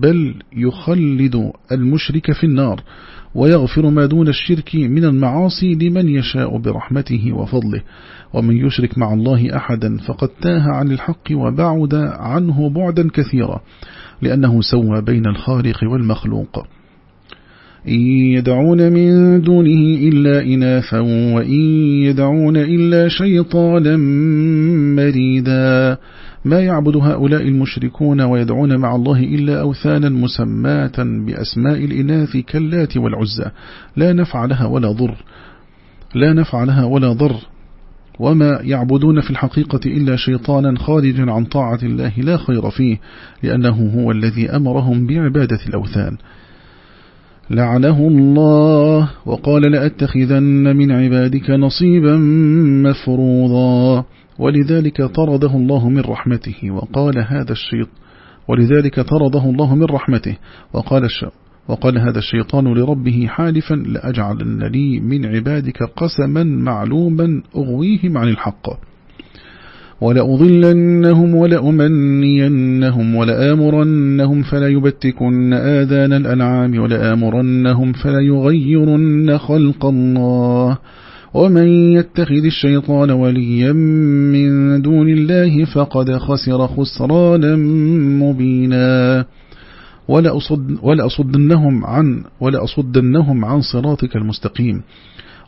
بل يخلد المشرك في النار ويغفر ما دون الشرك من المعاصي لمن يشاء برحمته وفضله. ومن يشرك مع الله أحدا فقد تاه عن الحق وبعد عنه بعدا كثيرا لأنه سوى بين الخالق والمخلوق. إن يدعون من دونه إلا إناثا وإن يدعون إلا شيطانا مريدا. ما يعبد هؤلاء المشركون ويدعون مع الله إلا أوثانا مسماة بأسماء الإناث كاللات والعزى. لا نفع لها ولا ضر. لا نفع لها ولا ضر. وما يعبدون في الحقيقة إلا شيطانا خارجا عن طاعة الله لا خير فيه لأنه هو الذي أمرهم بعبادة الأوثان. لعنه الله وقال لأتخذن من عبادك نصيبا مفروضا. ولذلك طرده الله من رحمته وقال هذا الشيط ولذلك طرده الله من رحمته وقال الشيط وقال هذا الشيطان لربه حالفا لأجعلن لي من عبادك قسما معلوما أغويهم عن الحق. ولأضلنهم ولأمنينهم ولآمرنهم فلا يبتكن آذان الأنعام ولآمرنهم فلا يغيرن خلق الله. ومن يتخذ الشيطان وليا من دون الله فقد خسر خسرانا مبينا. ولا, أصد ولا أصدنهم عن ولا أصدنهم عن صراطك المستقيم.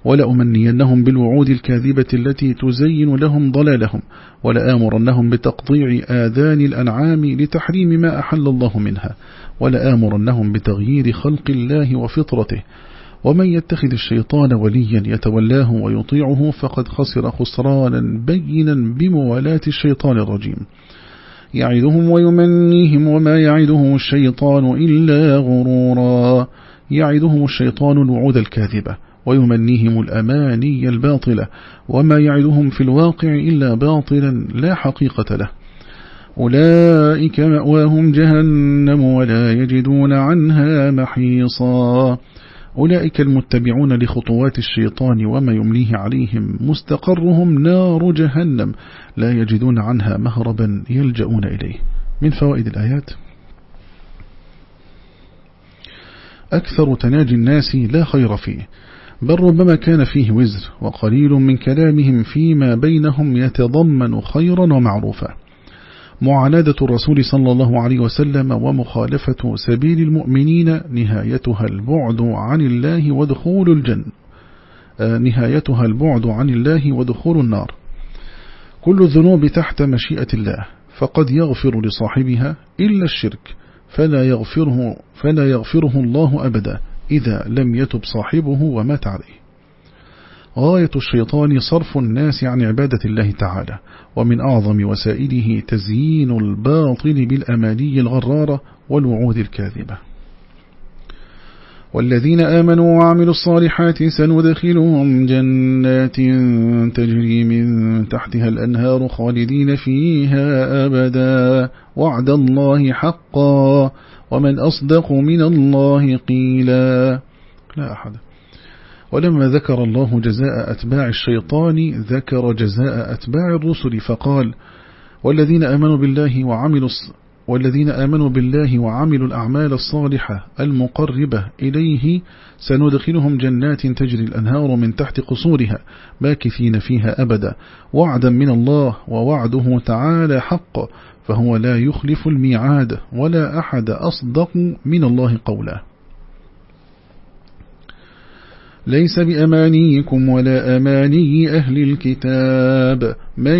ولا أمنينهم بالوعود الكاذبة التي تزين لهم ضلالهم. ولا آمرنهم بتقطيع آذان الأنعام لتحريم ما أحل الله منها. ولا آمرنهم بتغيير خلق الله وفطرته. ومن يتخذ الشيطان وليا يتولاه ويطيعه فقد خسر خسرانا بينا بموالاة الشيطان الرجيم. يعدهم ويمنيهم وما يعدهم الشيطان إلا غرورا. يعدهم الشيطان الوعود الكاذبة ويمنيهم الأماني الباطلة وما يعدهم في الواقع إلا باطلا لا حقيقة له. أولئك مأواهم جهنم ولا يجدون عنها محيصا. أولئك المتبعون لخطوات الشيطان وما يمليه عليهم مستقرهم نار جهنم لا يجدون عنها مهربا يلجؤون إليه. من فوائد الآيات؟ أكثر تناجي الناس لا خير فيه بل ربما كان فيه وزر وقليل من كلامهم فيما بينهم يتضمن خيرا ومعروفا. معاندة الرسول صلى الله عليه وسلم ومخالفة سبيل المؤمنين نهايتها البعد عن الله ودخول الجن آه، نهايتها البعد عن الله ودخول النار. كل الذنوب تحت مشيئة الله فقد يغفر لصاحبها إلا الشرك فلا يغفره, فلا يغفره الله أبدا إذا لم يتب صاحبه ومات عليه. غاية الشيطان صرف الناس عن عبادة الله تعالى ومن أعظم وسائله تزيين الباطل بالأماني الغرارة والوعود الكاذبة. والذين آمنوا وعملوا الصالحات سندخلهم جنات تجري من تحتها الأنهار خالدين فيها أبدا. وعد الله حقا ومن أصدق من الله قيلا. لا أحد. ولما ذكر الله جزاء أتباع الشيطان ذكر جزاء أتباع الرسل فقال والذين آمنوا بالله وعملوا والذين آمنوا بالله وعملوا الأعمال الصالحة المقربة إليه سندخلهم جنات تجري الأنهار من تحت قصورها باكثين فيها أبدا. وعدا من الله ووعده تعالى حق فهو لا يخلف الميعاد ولا أحد أصدق من الله قولا. ليس بأمانيكم ولا أماني أهل الكتاب. من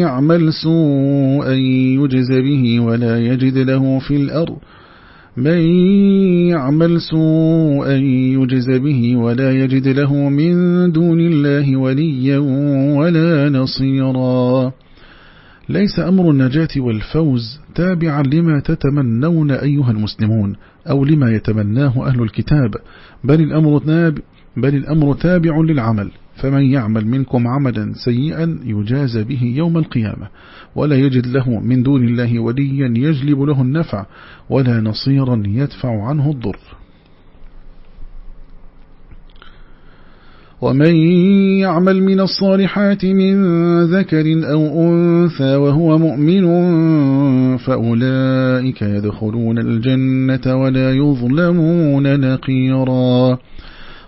يعمل سوءا يجز به ولا يجد له في الأرض. من يعمل سوءا يجز به ولا يجد له من دون الله وليا ولا نصيرا. ليس أمر النجاة والفوز تابعا لما تتمنون أيها المسلمون. أو لما يتمناه أهل الكتاب. بل الأمر, بل الأمر تابع للعمل. فمن يعمل منكم عملا سيئا يجاز به يوم القيامة. ولا يجد له من دون الله وليا يجلب له النفع. ولا نصيرا يدفع عنه الضر. ومن يعمل من الصالحات من ذكر أو أنثى وهو مؤمن فأولئك يدخلون الجنة ولا يظلمون نقيرا.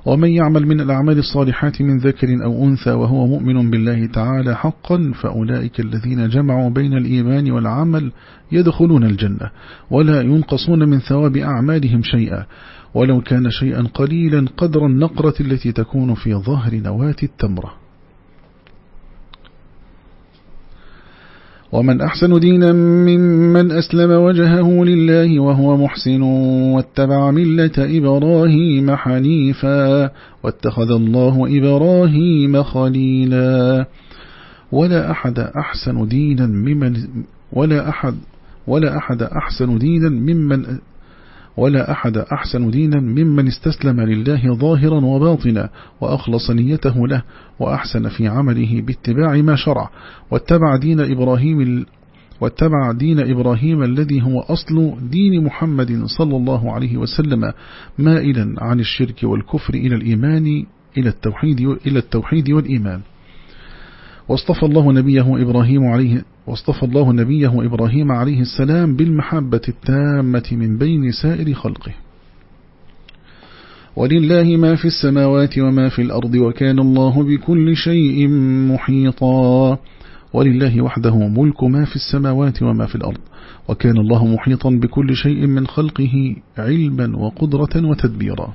ومن يعمل من الأعمال الصالحات من ذكر أو أنثى وهو مؤمن بالله تعالى حقا فأولئك الذين جمعوا بين الإيمان والعمل يدخلون الجنة ولا ينقصون من ثواب أعمالهم شيئا. ولو كان شيئا قليلا قدر النقرة التي تكون في ظهر نواة التمرة. ومن أحسن دينا ممن أسلم وجهه لله وهو محسن واتبع ملة إبراهيم حنيفا واتخذ الله إبراهيم خليلا. ولا أحد أحسن دينا ممن ولا أحد ولا أحد أحسن دينا ممن ولا أحد أحسن دينا ممن استسلم لله ظاهرا وباطنا وأخلص نيته له وأحسن في عمله باتباع ما شرع. واتبع دين إبراهيم واتبع دين إبراهيم الذي هو أصل دين محمد صلى الله عليه وسلم مائلا عن الشرك والكفر إلى الإيمان إلى التوحيد, إلى التوحيد والإيمان. واصطفى الله نبيه إبراهيم عليه واصطفى الله نبيه إبراهيم عليه السلام بالمحبة التامة من بين سائر خلقه. ولله ما في السماوات وما في الأرض وكان الله بكل شيء محيطا. ولله وحده ملك ما في السماوات وما في الأرض. وكان الله محيطا بكل شيء من خلقه علما وقدرة وتدبيرا.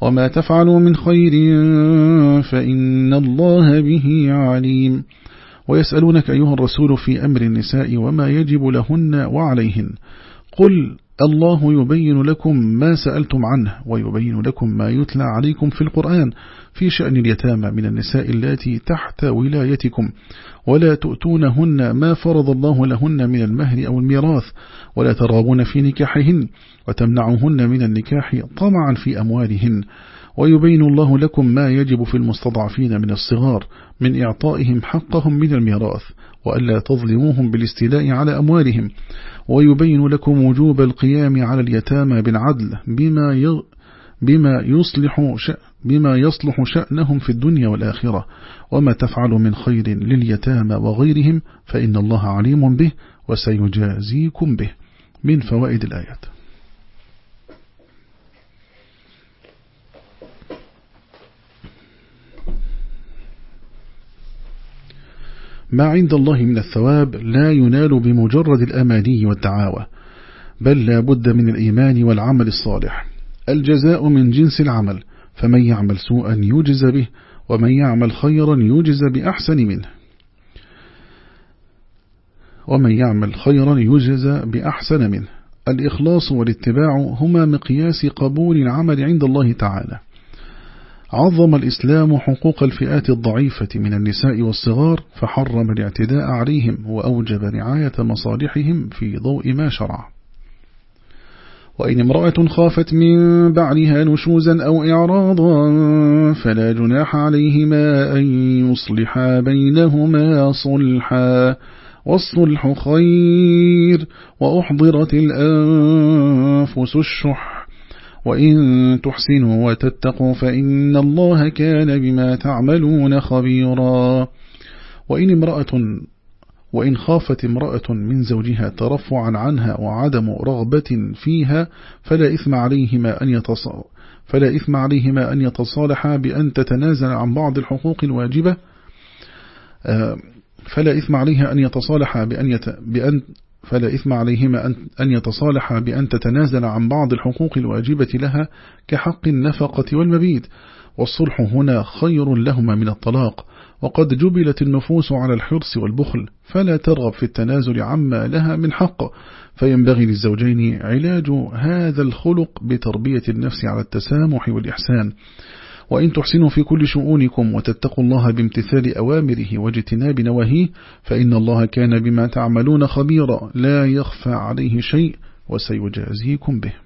وما تفعلوا من خير فإن الله به عليم. ويسألونك أيها الرسول في أمر النساء وما يجب لهن وعليهن. قل الله يبين لكم ما سألتم عنه ويبين لكم ما يتلى عليكم في القرآن في شأن اليتامى من النساء التي تحت ولايتكم. ولا تؤتونهن ما فرض الله لهن من المهر أو الميراث ولا ترغبون في نكاحهن وتمنعهن من النكاح طمعا في أموالهن. ويبين الله لكم ما يجب في المستضعفين من الصغار من إعطائهم حقهم من الميراث وألا تظلموهم بالاستيلاء على أموالهم. ويبين لكم وجوب القيام على اليتامى بالعدل بما بما يصلح بما يصلح شأنهم في الدنيا والآخرة. وما تفعل من خير لليتامى وغيرهم فإن الله عليم به وسيجازيكم به. من فوائد الآيات. ما عند الله من الثواب لا ينال بمجرد الأماني والدعاوى بل لا بد من الإيمان والعمل الصالح. الجزاء من جنس العمل فمن يعمل سوءا يوجز به ومن يعمل خيرا يوجز بأحسن منه. ومن يعمل خيرا يجز بأحسن منه. الإخلاص والاتباع هما مقياس قبول العمل عند الله تعالى. عظم الإسلام حقوق الفئات الضعيفة من النساء والصغار فحرم الاعتداء عليهم وأوجب رعاية مصالحهم في ضوء ما شرع. وإن امرأة خافت من بعلها نشوزا أو إعراضا فلا جناح عليهما أن يصلحا بينهما صلحا. والصلح خير وأحضرت الأنفس الشح. وإن تحسنوا وتتقوا فإن الله كان بما تعملون خبيرا. وإن امرأة وإن خافت امرأة من زوجها ترفعا عنها وعدم رغبة فيها فلا إثم عليهما أن يتصالحا فلا إثم عليهما أن يتصالحا بأن تتنازل عن بعض الحقوق الواجبة. آه، فلا إثم عليها أن يتصالحا بأن, يت... بأن فلا إثم عليهما أن يتصالحا بأن تتنازل عن بعض الحقوق الواجبة لها كحق النفقة والمبيت. والصلح هنا خير لهما من الطلاق. وقد جبلت النفوس على الحرص والبخل فلا ترغب في التنازل عما لها من حق. فينبغي للزوجين علاج هذا الخلق بتربية النفس على التسامح والإحسان. وإن تحسنوا في كل شؤونكم وتتقوا الله بامتثال أوامره واجتناب نواهيه فإن الله كان بما تعملون خبيرا. لا يخفى عليه شيء وسيجازيكم به.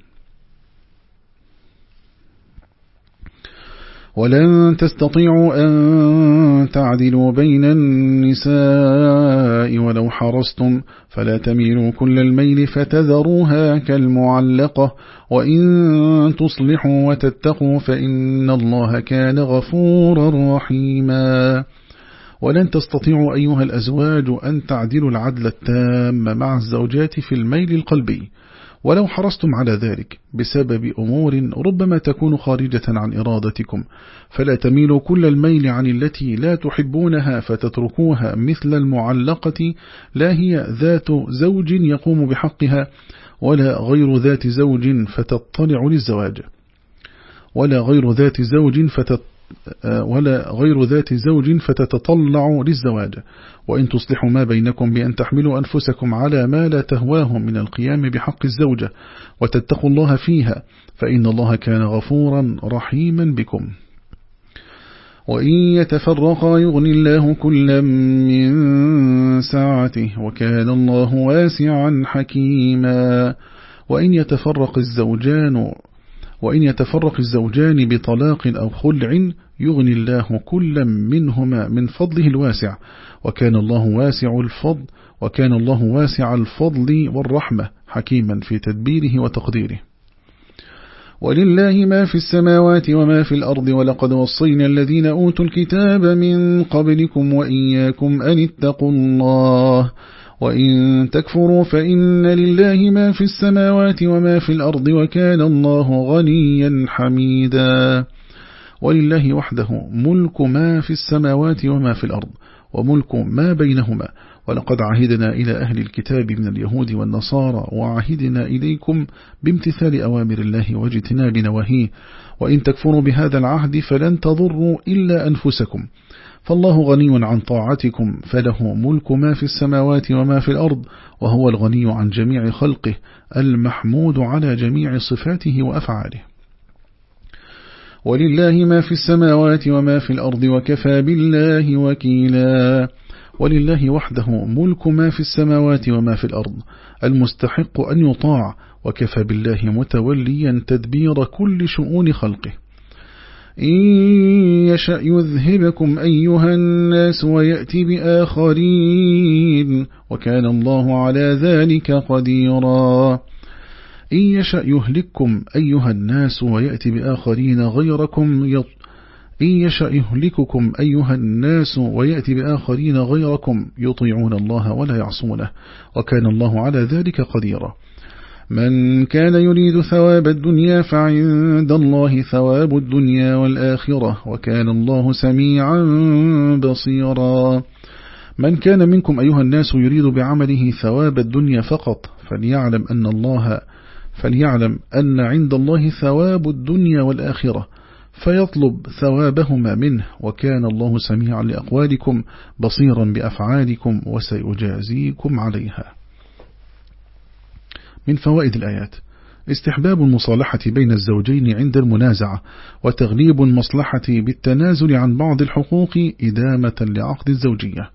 ولن تستطيعوا أن تعدلوا بين النساء ولو حرستم فلا تميلوا كل الميل فتذروها كالمعلقة وإن تصلحوا وتتقوا فإن الله كان غفورا رحيما. ولن تستطيعوا أيها الأزواج أن تعدلوا العدل التام مع الزوجات في الميل القلبي ولو حرصتم على ذلك بسبب أمور ربما تكون خارجة عن إرادتكم فلا تميلوا كل الميل عن التي لا تحبونها فتتركوها مثل المعلقة لا هي ذات زوج يقوم بحقها ولا غير ذات زوج فتطلع للزواج ولا غير ذات زوج فتطلع ولا غير ذات زوج فتتطلع للزواج. وإن تصلحوا ما بينكم بأن تحملوا أنفسكم على ما لا تهواهم من القيام بحق الزوجة وتتقوا الله فيها فإن الله كان غفورا رحيما بكم. وإن يتفرقا يغني الله كلا من ساعته وكان الله واسعا حكيما. وإن يتفرق الزوجان وإن يتفرق الزوجان بطلاق أو خلع يغني الله كلا منهما من فضله الواسع وكان الله واسع الفضل وكان الله واسع الفضل والرحمة حكيما في تدبيره وتقديره. ولله ما في السماوات وما في الأرض ولقد وصينا الذين أوتوا الكتاب من قبلكم وإياكم أن اتقوا الله. وإن تكفروا فإن لله ما في السماوات وما في الأرض وكان الله غنيا حميدا. ولله وحده ملك ما في السماوات وما في الأرض وملك ما بينهما. ولقد عهدنا إلى أهل الكتاب من اليهود والنصارى وعهدنا إليكم بامتثال أوامر الله واجتناب نواهيه. وإن تكفروا بهذا العهد فلن تضروا إلا أنفسكم. فالله غني عن طاعتكم فله ملك ما في السماوات وما في الأرض وهو الغني عن جميع خلقه المحمود على جميع صفاته وأفعاله. ولله ما في السماوات وما في الأرض وكفى بالله وكيلا. ولله وحده ملك ما في السماوات وما في الأرض المستحق أن يطاع وكفى بالله متوليا تدبير كل شؤون خلقه. إن يشأ يذهبكم أيها الناس ويأتي بآخرين وكان الله على ذلك قديرا. إن يشأ يهلككم أيها الناس ويأتي بآخرين غيركم يط إن يشأ يهلككم أيها الناس ويأتي بآخرين غيركم يطيعون الله ولا يعصونه وكان الله على ذلك قديرا. من كان يريد ثواب الدنيا فعند الله ثواب الدنيا والآخرة وكان الله سميعا بصيرا. من كان منكم أيها الناس يريد بعمله ثواب الدنيا فقط فليعلم أن الله فليعلم أن عند الله ثواب الدنيا والآخرة فيطلب ثوابهما منه وكان الله سميعا لأقوالكم بصيرا بأفعالكم وسيجازيكم عليها. من فوائد الآيات. استحباب المصالحة بين الزوجين عند المنازعة وتغليب المصلحة بالتنازل عن بعض الحقوق إدامة لعقد الزوجية.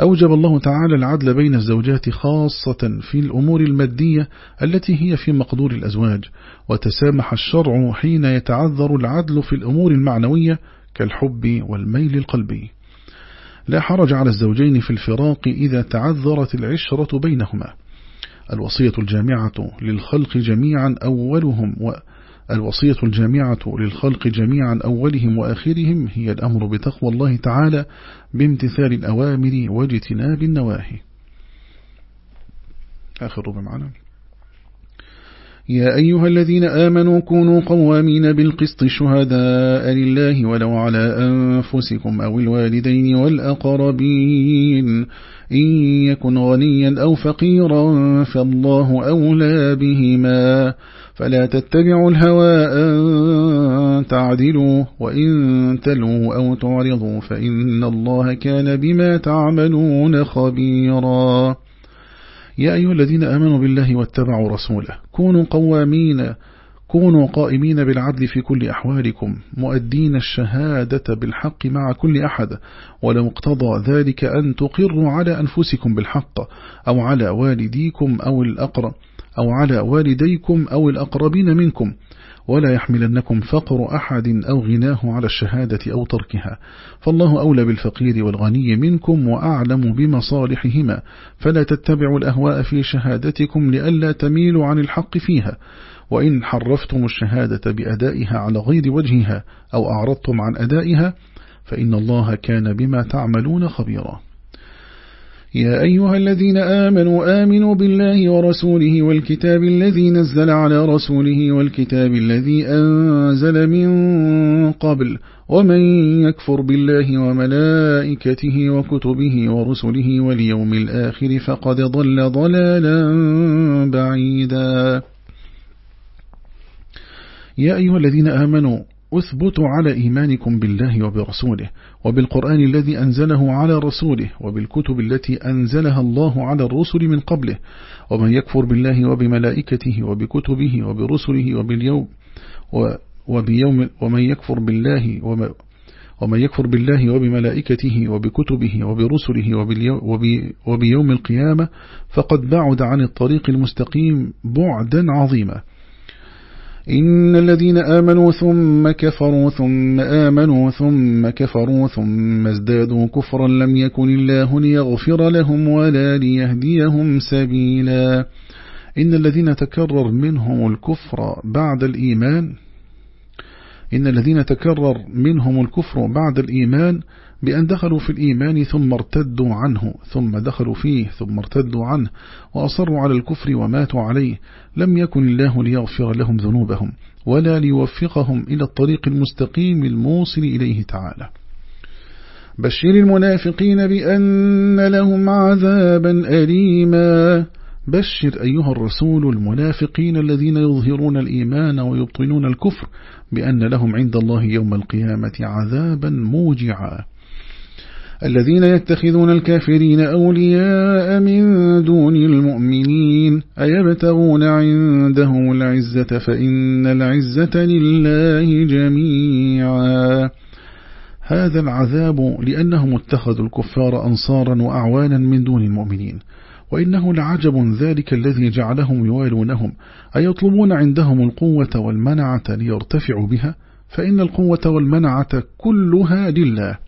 أوجب الله تعالى العدل بين الزوجات خاصة في الأمور المادية التي هي في مقدور الأزواج وتسامح الشرع حين يتعذر العدل في الأمور المعنوية كالحب والميل القلبي. لا حرج على الزوجين في الفراق إذا تعذرت العشرة بينهما. الوصية الجامعة للخلق جميعا أولهم و الوصية الجامعة للخلق جميعا أولهم وآخرهم هي الأمر بتقوى الله تعالى بامتثال الأوامر واجتناب النواهي. آخر معنا. يا أيها الذين آمنوا كونوا قوامين بالقسط شهداء لله ولو على أنفسكم أو الوالدين والأقربين. إن يكن غنيا أو فقيرا فالله أولى بهما فلا تتبعوا الهوى أن تعدلوا وإن تلوا أو تعرضوا فإن الله كان بما تعملون خبيرا يا أيها الذين آمنوا بالله واتبعوا رسوله كونوا قوامين كونوا قائمين بالعدل في كل أحوالكم مؤدين الشهادة بالحق مع كل أحد ولو اقتضى ذلك أن تقروا على أنفسكم بالحق أو على والديكم أو الأقرب أو على والديكم أو الأقربين منكم ولا يحملنكم فقر أحد أو غناه على الشهادة أو تركها. فالله أولى بالفقير والغني منكم وأعلم بمصالحهما. فلا تتبعوا الأهواء في شهادتكم لئلا تميلوا عن الحق فيها. وإن حرفتم الشهادة بأدائها على غير وجهها أو أعرضتم عن أدائها فإن الله كان بما تعملون خبيرا. يا أيها الذين آمنوا آمنوا بالله ورسوله والكتاب الذي نزل على رسوله والكتاب الذي أنزل من قبل ومن يكفر بالله وملائكته وكتبه ورسله واليوم الآخر فقد ضل ضلالا بعيدا. يا أيها الذين آمنوا أثبتوا على إيمانكم بالله وبرسوله وبالقرآن الذي أنزله على رسوله وبالكتب التي أنزلها الله على الرسل من قبله ومن يكفر بالله وبملائكته وبكتبه وبرسله وباليوم وبيوم ومن يكفر بالله ومن يكفر بالله وبملائكته وبكتبه وبرسله وبيوم القيامة فقد بعد عن الطريق المستقيم بعدا عظيما. إن الذين آمنوا ثم كفروا ثم آمنوا ثم كفروا ثم ازدادوا كفرا لم يكن الله ليغفر لهم ولا ليهديهم سبيلا. إن الذين تكرر منهم الكفر بعد الإيمان إن الذين تكرر منهم الكفر بعد الإيمان بأن دخلوا في الإيمان ثم ارتدوا عنه ثم دخلوا فيه ثم ارتدوا عنه وأصروا على الكفر وماتوا عليه. لم يكن الله ليغفر لهم ذنوبهم ولا ليوفقهم إلى الطريق المستقيم الموصل إليه تعالى. بشر المنافقين بأن لهم عذابا أليما. بشر أيها الرسول المنافقين الذين يظهرون الإيمان ويبطنون الكفر بأن لهم عند الله يوم القيامة عذابا موجعا. الذين يتخذون الكافرين أولياء من دون المؤمنين أيبتغون عندهم العزة فإن العزة لله جميعا. هذا العذاب لأنهم اتخذوا الكفار أنصارا وأعوانا من دون المؤمنين وإنه لعجب ذلك الذي جعلهم يوالونهم أيطلبون عندهم القوة والمنعة ليرتفعوا بها؟ فإن القوة والمنعة كلها لله.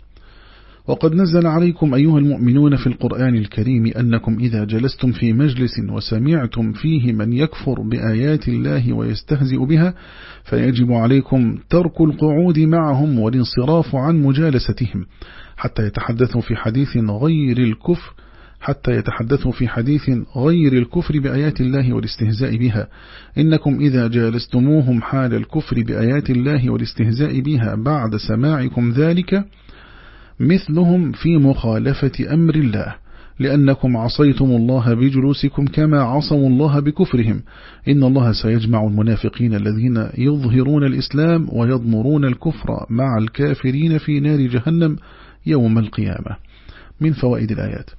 وقد نزل عليكم أيها المؤمنون في القرآن الكريم أنكم إذا جلستم في مجلس وسمعتم فيه من يكفر بآيات الله ويستهزئ بها فيجب عليكم ترك القعود معهم والانصراف عن مجالستهم حتى يتحدثوا في حديث غير الكفر حتى يتحدثوا في حديث غير الكفر بآيات الله والاستهزاء بها. إنكم إذا جالستموهم حال الكفر بآيات الله والاستهزاء بها بعد سماعكم ذلك مثلهم في مخالفة أمر الله لأنكم عصيتم الله بجلوسكم كما عصوا الله بكفرهم. إن الله سيجمع المنافقين الذين يظهرون الإسلام ويضمرون الكفر مع الكافرين في نار جهنم يوم القيامة. من فوائد الآيات.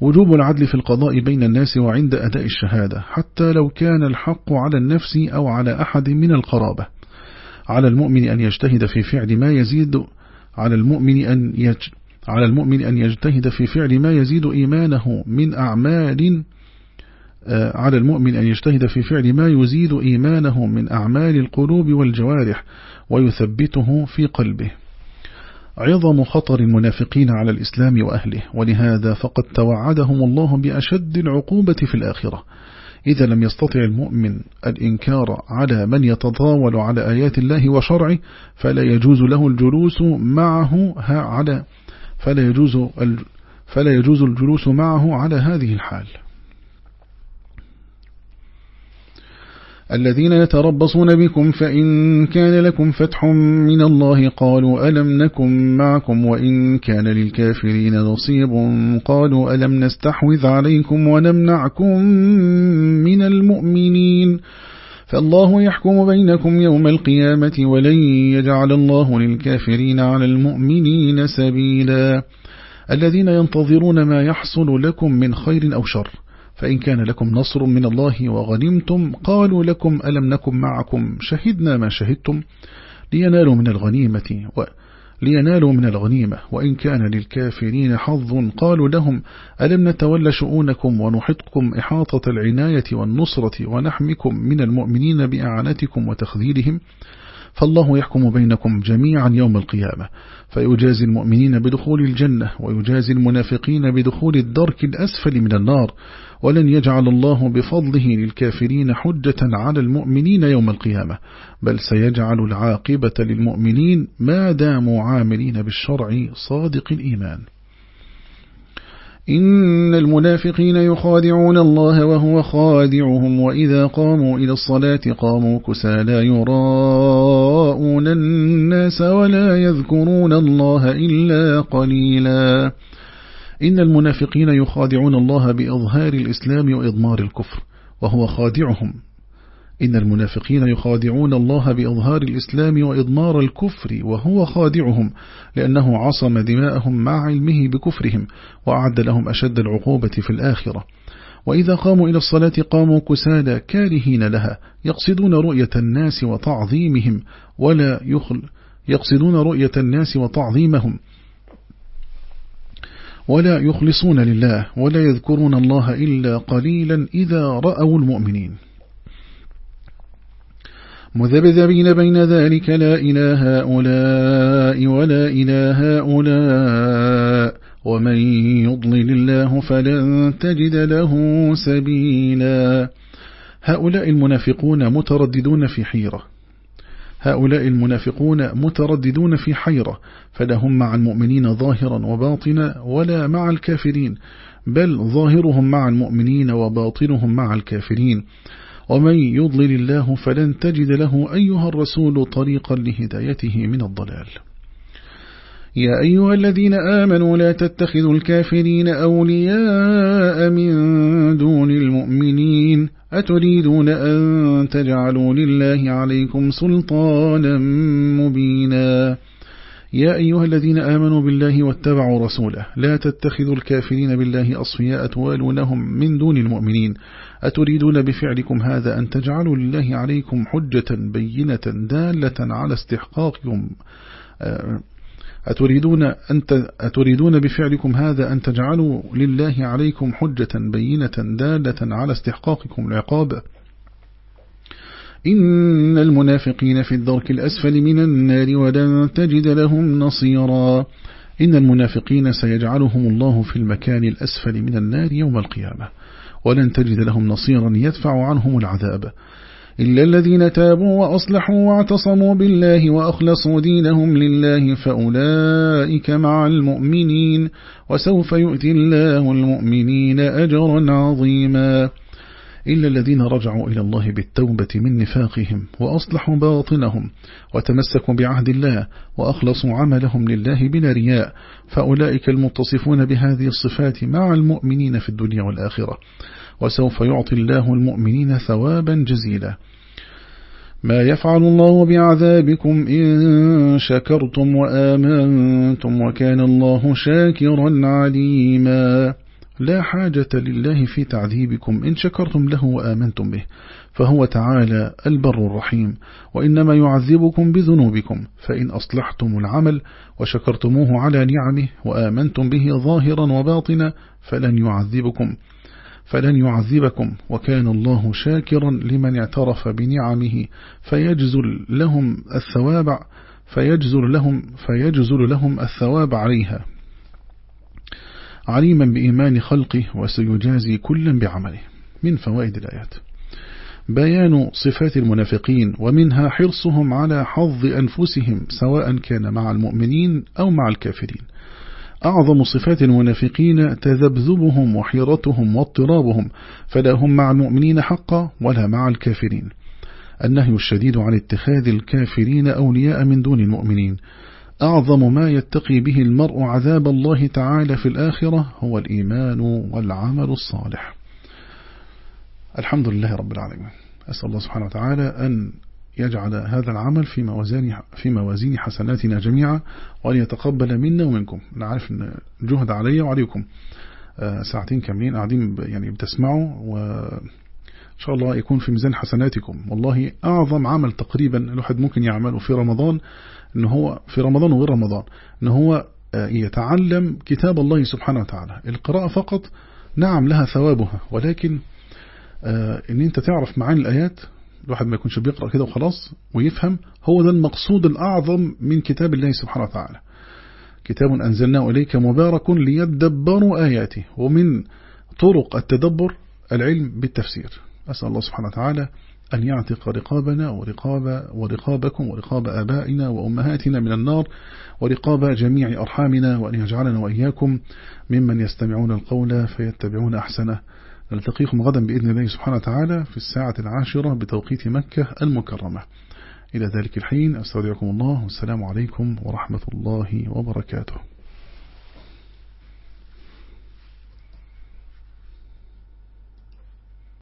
وجوب العدل في القضاء بين الناس وعند أداء الشهادة حتى لو كان الحق على النفس أو على أحد من القرابة. على المؤمن أن يجتهد في فعل ما يزيد على المؤمن أن يج على المؤمن أن يجتهد في فعل ما يزيد إيمانه من أعمال آه، على المؤمن أن يجتهد في فعل ما يزيد إيمانه من أعمال القلوب والجوارح ويثبته في قلبه. عظم خطر المنافقين على الإسلام وأهله ولهذا فقد توعدهم الله بأشد العقوبة في الآخرة. إذا لم يستطع المؤمن الإنكار على من يتطاول على آيات الله وشرعه فلا يجوز له الجلوس معه على فلا يجوز فلا يجوز الجلوس معه على هذه الحال. الذين يتربصون بكم فإن كان لكم فتح من الله قالوا ألم نكن معكم وإن كان للكافرين نصيب قالوا ألم نستحوذ عليكم ونمنعكم من المؤمنين فالله يحكم بينكم يوم القيامة ولن يجعل الله للكافرين على المؤمنين سبيلا الذين ينتظرون ما يحصل لكم من خير أو شر فإن كان لكم نصر من الله وغنمتم قالوا لكم ألم نكن معكم شهدنا ما شهدتم لينالوا من الغنيمة و لينالوا من الغنيمة وإن كان للكافرين حظ قالوا لهم ألم نتولى شؤونكم ونحطكم إحاطة العناية والنصرة ونحمكم من المؤمنين بأعانتكم وتخذيلهم فالله يحكم بينكم جميعا يوم القيامة فيجازي المؤمنين بدخول الجنة ويجازي المنافقين بدخول الدرك الأسفل من النار ولن يجعل الله بفضله للكافرين حجة على المؤمنين يوم القيامة بل سيجعل العاقبة للمؤمنين ما داموا عاملين بالشرع صادق الإيمان. إن المنافقين يخادعون الله وهو خادعهم وإذا قاموا إلى الصلاة قاموا كسى لا يراءون الناس ولا يذكرون الله إلا قليلا. إن المنافقين يخادعون الله بإظهار الإسلام وإضمار الكفر وهو خادعهم. إن المنافقين يخادعون الله بإظهار الإسلام وإضمار الكفر وهو خادعهم لأنه عصم دماءهم مع علمه بكفرهم وأعد لهم أشد العقوبة في الآخرة. وإذا قاموا إلى الصلاة قاموا كسادا كارهين لها يقصدون رؤية الناس وتعظيمهم ولا يخل يقصدون رؤية الناس وتعظيمهم. ولا يخلصون لله ولا يذكرون الله إلا قليلا إذا رأوا المؤمنين. مذبذبين بين ذلك لا إله هؤلاء ولا إله هؤلاء. ومن يضلل الله فلن تجد له سبيلا. هؤلاء المنافقون مترددون في حيرة. هؤلاء المنافقون مترددون في حيرة فلهم مع المؤمنين ظاهرا وباطنا ولا مع الكافرين بل ظاهرهم مع المؤمنين وباطنهم مع الكافرين. ومن يضلل الله فلن تجد له أيها الرسول طريقا لهدايته من الضلال. يا أيها الذين آمنوا لا تتخذوا الكافرين أولياء من أتريدون أن تجعلوا لله عليكم سلطانا مبينا. يا أيها الذين آمنوا بالله واتبعوا رسوله لا تتخذوا الكافرين بالله أصفياء توالونهم من دون المؤمنين. أتريدون بفعلكم هذا أن تجعلوا لله عليكم حجة بينة دالة على استحقاقكم. آه، أتريدون, أن أتريدون بفعلكم هذا أن تجعلوا لله عليكم حجة بينة دالة على استحقاقكم العقاب. إن المنافقين في الدرك الأسفل من النار ولن تجد لهم نصيرا. إن المنافقين سيجعلهم الله في المكان الأسفل من النار يوم القيامة. ولن تجد لهم نصيرا يدفع عنهم العذاب. إلا الذين تابوا وأصلحوا واعتصموا بالله وأخلصوا دينهم لله فأولئك مع المؤمنين وسوف يؤتي الله المؤمنين أجرا عظيما إلا الذين رجعوا إلى الله بالتوبة من نفاقهم وأصلحوا باطنهم وتمسكوا بعهد الله وأخلصوا عملهم لله بلا رياء فأولئك المتصفون بهذه الصفات مع المؤمنين في الدنيا والآخرة وسوف يعطي الله المؤمنين ثوابا جزيلا. ما يفعل الله بعذابكم إن شكرتم وآمنتم وكان الله شاكرا عليما. لا حاجة لله في تعذيبكم إن شكرتم له وآمنتم به فهو تعالى البر الرحيم. وإنما يعذبكم بذنوبكم فإن أصلحتم العمل وشكرتموه على نعمه وآمنتم به ظاهرا وباطنا فلن يعذبكم. فلن يعذبكم. وكان الله شاكرا لمن اعترف بنعمه فيجزل لهم الثواب فيجزل لهم فيجزل لهم الثواب عليها. عليما بإيمان خلقه وسيجازي كلا بعمله. من فوائد الآيات. بيان صفات المنافقين ومنها حرصهم على حظ أنفسهم سواء كان مع المؤمنين أو مع الكافرين. أعظم صفات المنافقين تذبذبهم وحيرتهم واضطرابهم فلا هم مع المؤمنين حقا ولا مع الكافرين. النهي الشديد عن اتخاذ الكافرين أولياء من دون المؤمنين. أعظم ما يتقي به المرء عذاب الله تعالى في الآخرة هو الإيمان والعمل الصالح. الحمد لله رب العالمين. أسأل الله سبحانه وتعالى أن يجعل هذا العمل في موازين في موازين حسناتنا جميعا وأن يتقبل منا ومنكم. أنا عارف أن جهد علي وعليكم. آه، ساعتين كاملين قاعدين يعني بتسمعوا وإن شاء الله يكون في ميزان حسناتكم. والله أعظم عمل تقريبا الواحد ممكن يعمله في رمضان ان هو في رمضان وغير رمضان ان هو آه، يتعلم كتاب الله سبحانه وتعالى. القراءة فقط نعم لها ثوابها ولكن آه، إن أنت تعرف معاني الآيات الواحد ما يكونش بيقرأ كده وخلاص ويفهم هو ده المقصود الأعظم من كتاب الله سبحانه وتعالى. كتاب أنزلناه إليك مبارك ليدبروا آياته ومن طرق التدبر العلم بالتفسير. أسأل الله سبحانه وتعالى أن يعتق رقابنا ورقاب ورقابكم ورقاب آبائنا وأمهاتنا من النار ورقاب جميع أرحامنا وأن يجعلنا وإياكم ممن يستمعون القول فيتبعون أحسنه. نلتقيكم غدا بإذن الله سبحانه وتعالى في الساعة العاشرة بتوقيت مكة المكرمة. إلى ذلك الحين أستودعكم الله والسلام عليكم ورحمة الله وبركاته.